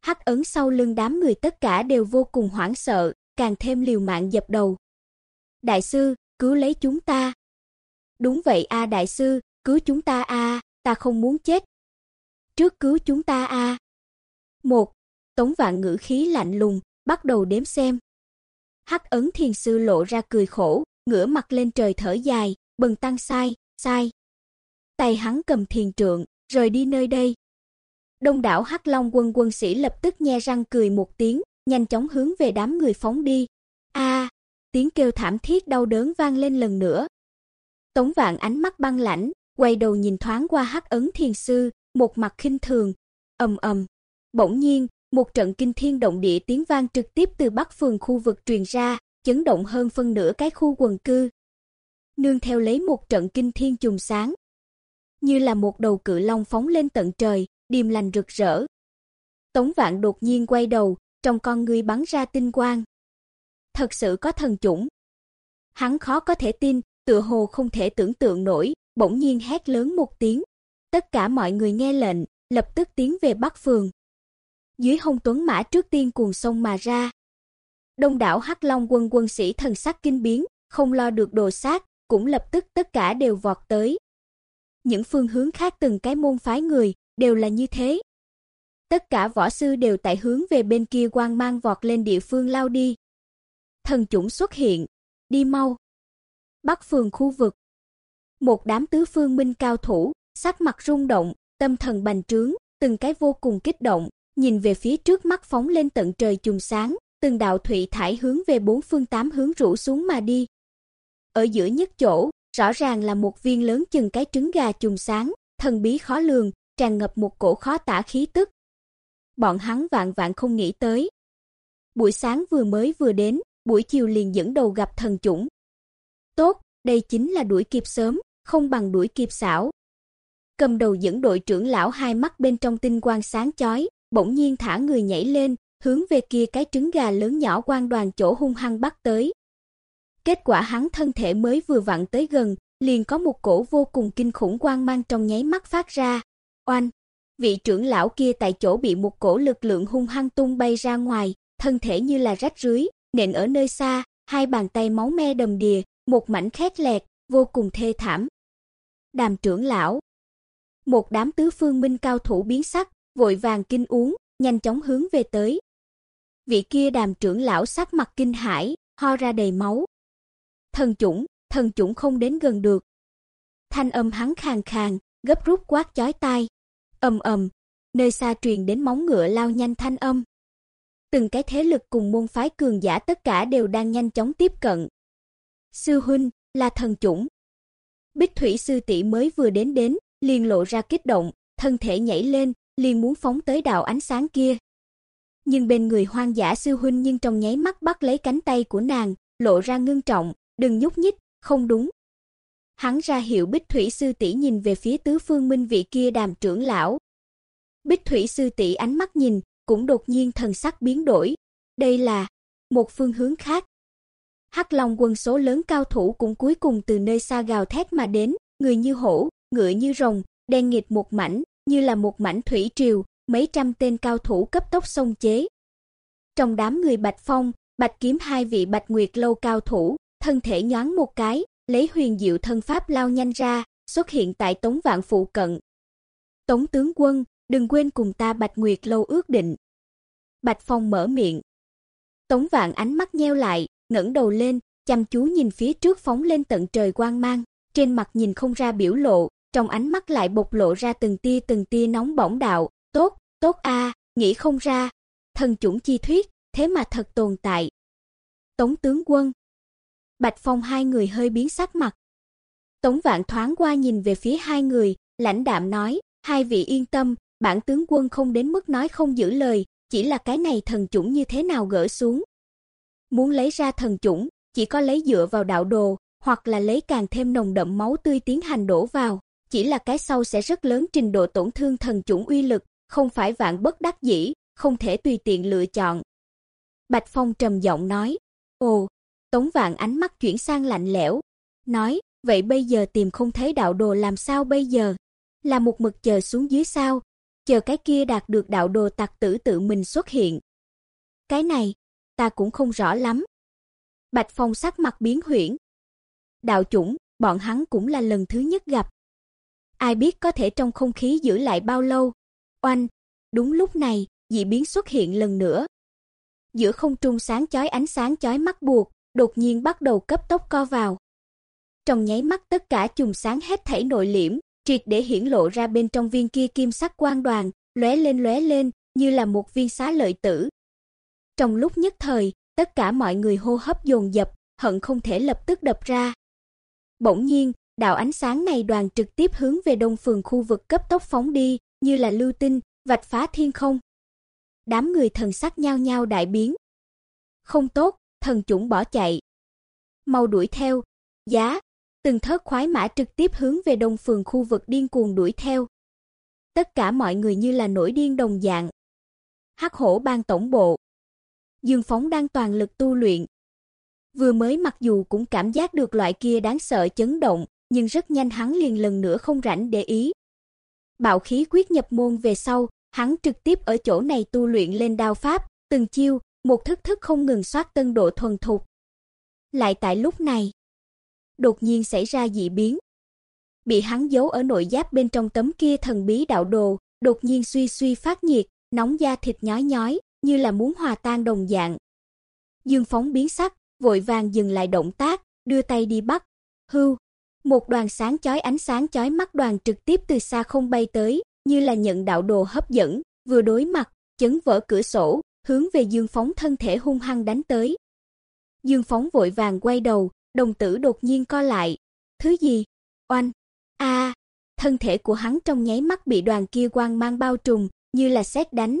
Hắc Ấn sau lưng đám người tất cả đều vô cùng hoảng sợ, càng thêm liều mạng dập đầu. Đại sư, cứu lấy chúng ta. Đúng vậy a đại sư, cứu chúng ta a, ta không muốn chết. Trước cứu chúng ta a. Một, Tống Vạn ngữ khí lạnh lùng, bắt đầu đếm xem. Hắc Ấn Thiền sư lộ ra cười khổ, ngửa mặt lên trời thở dài, bần tăng sai, sai. Tay hắn cầm thiền trượng, rời đi nơi đây. Đông đảo Hắc Long quân quân sĩ lập tức nhe răng cười một tiếng, nhanh chóng hướng về đám người phóng đi. A! tiếng kêu thảm thiết đau đớn vang lên lần nữa. Tống Vạn ánh mắt băng lãnh, quay đầu nhìn thoáng qua Hắc Ấn Thiền sư, một mặt khinh thường. Ầm ầm. Bỗng nhiên, một trận kinh thiên động địa tiếng vang trực tiếp từ Bắc phường khu vực truyền ra, chấn động hơn phân nửa cái khu quần cư. Nương theo lấy một trận kinh thiên trùng sáng, như là một đầu cự long phóng lên tận trời, điềm lành rực rỡ. Tống Vạn đột nhiên quay đầu, trong con ngươi bắn ra tinh quang. Thật sự có thần chủng. Hắn khó có thể tin, tựa hồ không thể tưởng tượng nổi, bỗng nhiên hét lớn một tiếng. Tất cả mọi người nghe lệnh, lập tức tiến về Bắc phường. Dưới hông tuấn mã trước tiên cuồng sông mà ra. Đông đảo Hắc Long quân quân sĩ thần sắc kinh biến, không lo được đồ sát, cũng lập tức tất cả đều vọt tới. Những phương hướng khác từng cái môn phái người đều là như thế. Tất cả võ sư đều tại hướng về bên kia quang mang vọt lên địa phương lao đi. Thần chủng xuất hiện, đi mau. Bắc phường khu vực. Một đám tứ phương minh cao thủ, sắc mặt rung động, tâm thần bành trướng, từng cái vô cùng kích động, nhìn về phía trước mắt phóng lên tận trời chùm sáng, từng đạo thủy thải hướng về bốn phương tám hướng rủ xuống mà đi. Ở giữa nhất chỗ, rõ ràng là một viên lớn chừng cái trứng gà chùm sáng, thần bí khó lường, tràn ngập một cổ khó tả khí tức. Bọn hắn vạn vạn không nghĩ tới. Buổi sáng vừa mới vừa đến, buổi chiều liền dẫn đầu gặp thần chủng. Tốt, đây chính là đuổi kịp sớm, không bằng đuổi kịp xảo. Cầm đầu dẫn đội trưởng lão hai mắt bên trong tinh quang sáng chói, bỗng nhiên thả người nhảy lên, hướng về kia cái trứng gà lớn nhỏ quan đoàn chỗ hung hăng bắt tới. Kết quả hắn thân thể mới vừa vặn tới gần, liền có một cổ vô cùng kinh khủng quang mang trong nháy mắt phát ra. Oanh! Vị trưởng lão kia tại chỗ bị một cổ lực lượng hung hăng tung bay ra ngoài, thân thể như là rách rưới, nện ở nơi xa, hai bàn tay máu me đầm đìa, một mảnh khét lẹt, vô cùng thê thảm. Đàm trưởng lão, một đám tứ phương minh cao thủ biến sắc, vội vàng kinh uống, nhanh chóng hướng về tới. Vị kia Đàm trưởng lão sắc mặt kinh hãi, ho ra đầy máu. Thần chủng, thần chủng không đến gần được. Thanh âm hắn khàn khàn, gấp rút quát chói tai. Ầm ầm, nơi xa truyền đến móng ngựa lao nhanh thanh âm. Từng cái thế lực cùng môn phái cường giả tất cả đều đang nhanh chóng tiếp cận. Sư huynh, là thần chủng. Bích Thủy sư tỷ mới vừa đến đến, liền lộ ra kích động, thân thể nhảy lên, liền muốn phóng tới đạo ánh sáng kia. Nhưng bên người hoang dã sư huynh nhưng trong nháy mắt bắt lấy cánh tay của nàng, lộ ra ngưng trọng, "Đừng nhúc nhích, không đúng." hắn ra hiệu Bích Thủy sư tỷ nhìn về phía tứ phương minh vị kia đàm trưởng lão. Bích Thủy sư tỷ ánh mắt nhìn, cũng đột nhiên thần sắc biến đổi. Đây là một phương hướng khác. Hắc Long quân số lớn cao thủ cũng cuối cùng từ nơi xa gào thét mà đến, người như hổ, ngựa như rồng, đen nghịt một mảnh, như là một mảnh thủy triều, mấy trăm tên cao thủ cấp tốc xông chế. Trong đám người Bạch Phong, Bạch Kiếm hai vị Bạch Nguyệt lâu cao thủ, thân thể nhoáng một cái, lấy huyền diệu thân pháp lao nhanh ra, xuất hiện tại Tống Vạn phụ cận. "Tống tướng quân, đừng quên cùng ta Bạch Nguyệt lâu ước định." Bạch Phong mở miệng. Tống Vạn ánh mắt nheo lại, ngẩng đầu lên, chăm chú nhìn phía trước phóng lên tận trời quang mang, trên mặt nhìn không ra biểu lộ, trong ánh mắt lại bộc lộ ra từng tia từng tia nóng bỏng đạo, "Tốt, tốt a, nghĩ không ra, thần chủng chi thuyết, thế mà thật tồn tại." Tống tướng quân. Bạch Phong hai người hơi biến sắc mặt. Tống Vạn thoáng qua nhìn về phía hai người, lãnh đạm nói, "Hai vị yên tâm, bản tướng quân không đến mức nói không giữ lời, chỉ là cái này thần chủng như thế nào gỡ xuống. Muốn lấy ra thần chủng, chỉ có lấy dựa vào đạo đồ, hoặc là lấy càng thêm nồng đậm máu tươi tiến hành đổ vào, chỉ là cái sau sẽ rất lớn trình độ tổn thương thần chủng uy lực, không phải vạn bất đắc dĩ, không thể tùy tiện lựa chọn." Bạch Phong trầm giọng nói. "Ồ." Tống Vạn ánh mắt chuyển sang lạnh lẽo, nói, "Vậy bây giờ tìm không thấy đạo đồ làm sao bây giờ? Là một mực chờ xuống dưới sao? Chờ cái kia đạt được đạo đồ tặc tử tự mình xuất hiện." Cái này, ta cũng không rõ lắm. Bạch Phong sắc mặt biến huyễn. Đạo chủng, bọn hắn cũng là lần thứ nhất gặp. Ai biết có thể trong không khí giữ lại bao lâu. Oanh, đúng lúc này, dị biến xuất hiện lần nữa. Giữa không trung sáng chói ánh sáng chói mắt buộc, đột nhiên bắt đầu cấp tốc co vào. Trong nháy mắt tất cả chùm sáng hết thảy nội liễm, triệt để hiển lộ ra bên trong viên kia kim sắc quang đoàn, lóe lên lóe lên, như là một viên xá lợi tử. Trong lúc nhất thời, tất cả mọi người hô hấp dồn dập, hận không thể lập tức đập ra. Bỗng nhiên, đạo ánh sáng này đoàn trực tiếp hướng về đông phường khu vực cấp tốc phóng đi, như là lưu tinh, vạch phá thiên không. Đám người thần sắc nhao nhao đại biến. Không tốt, thần chủng bỏ chạy. Mau đuổi theo, giá, từng thớt khoái mã trực tiếp hướng về đông phường khu vực điên cuồng đuổi theo. Tất cả mọi người như là nổi điên đồng dạng. Hắc hổ ban tổng bộ. Dương Phóng đang toàn lực tu luyện. Vừa mới mặc dù cũng cảm giác được loại kia đáng sợ chấn động, nhưng rất nhanh hắn liền lần nữa không rảnh để ý. Bạo khí quyết nhập môn về sau, hắn trực tiếp ở chỗ này tu luyện lên đao pháp, từng chiêu, một thức thức không ngừng soát tân độ thuần thục. Lại tại lúc này, đột nhiên xảy ra dị biến. Bị hắn giấu ở nội giáp bên trong tấm kia thần bí đạo đồ, đột nhiên suy suy phát nhiệt, nóng da thịt nhói nhói, như là muốn hòa tan đồng dạng. Dương Phóng biến sắc, vội vàng dừng lại động tác, đưa tay đi bắt. Hưu, một đoàn sáng chói ánh sáng chói mắt đoàn trực tiếp từ xa không bay tới, như là nhận đạo đồ hấp dẫn, vừa đối mặt, chấn vỡ cửa sổ, hướng về Dương Phóng thân thể hung hăng đánh tới. Dương Phóng vội vàng quay đầu, đồng tử đột nhiên co lại. Thứ gì? Oanh! A! thân thể của hắn trong nháy mắt bị đoàn kia quang mang bao trùm, như là sét đánh,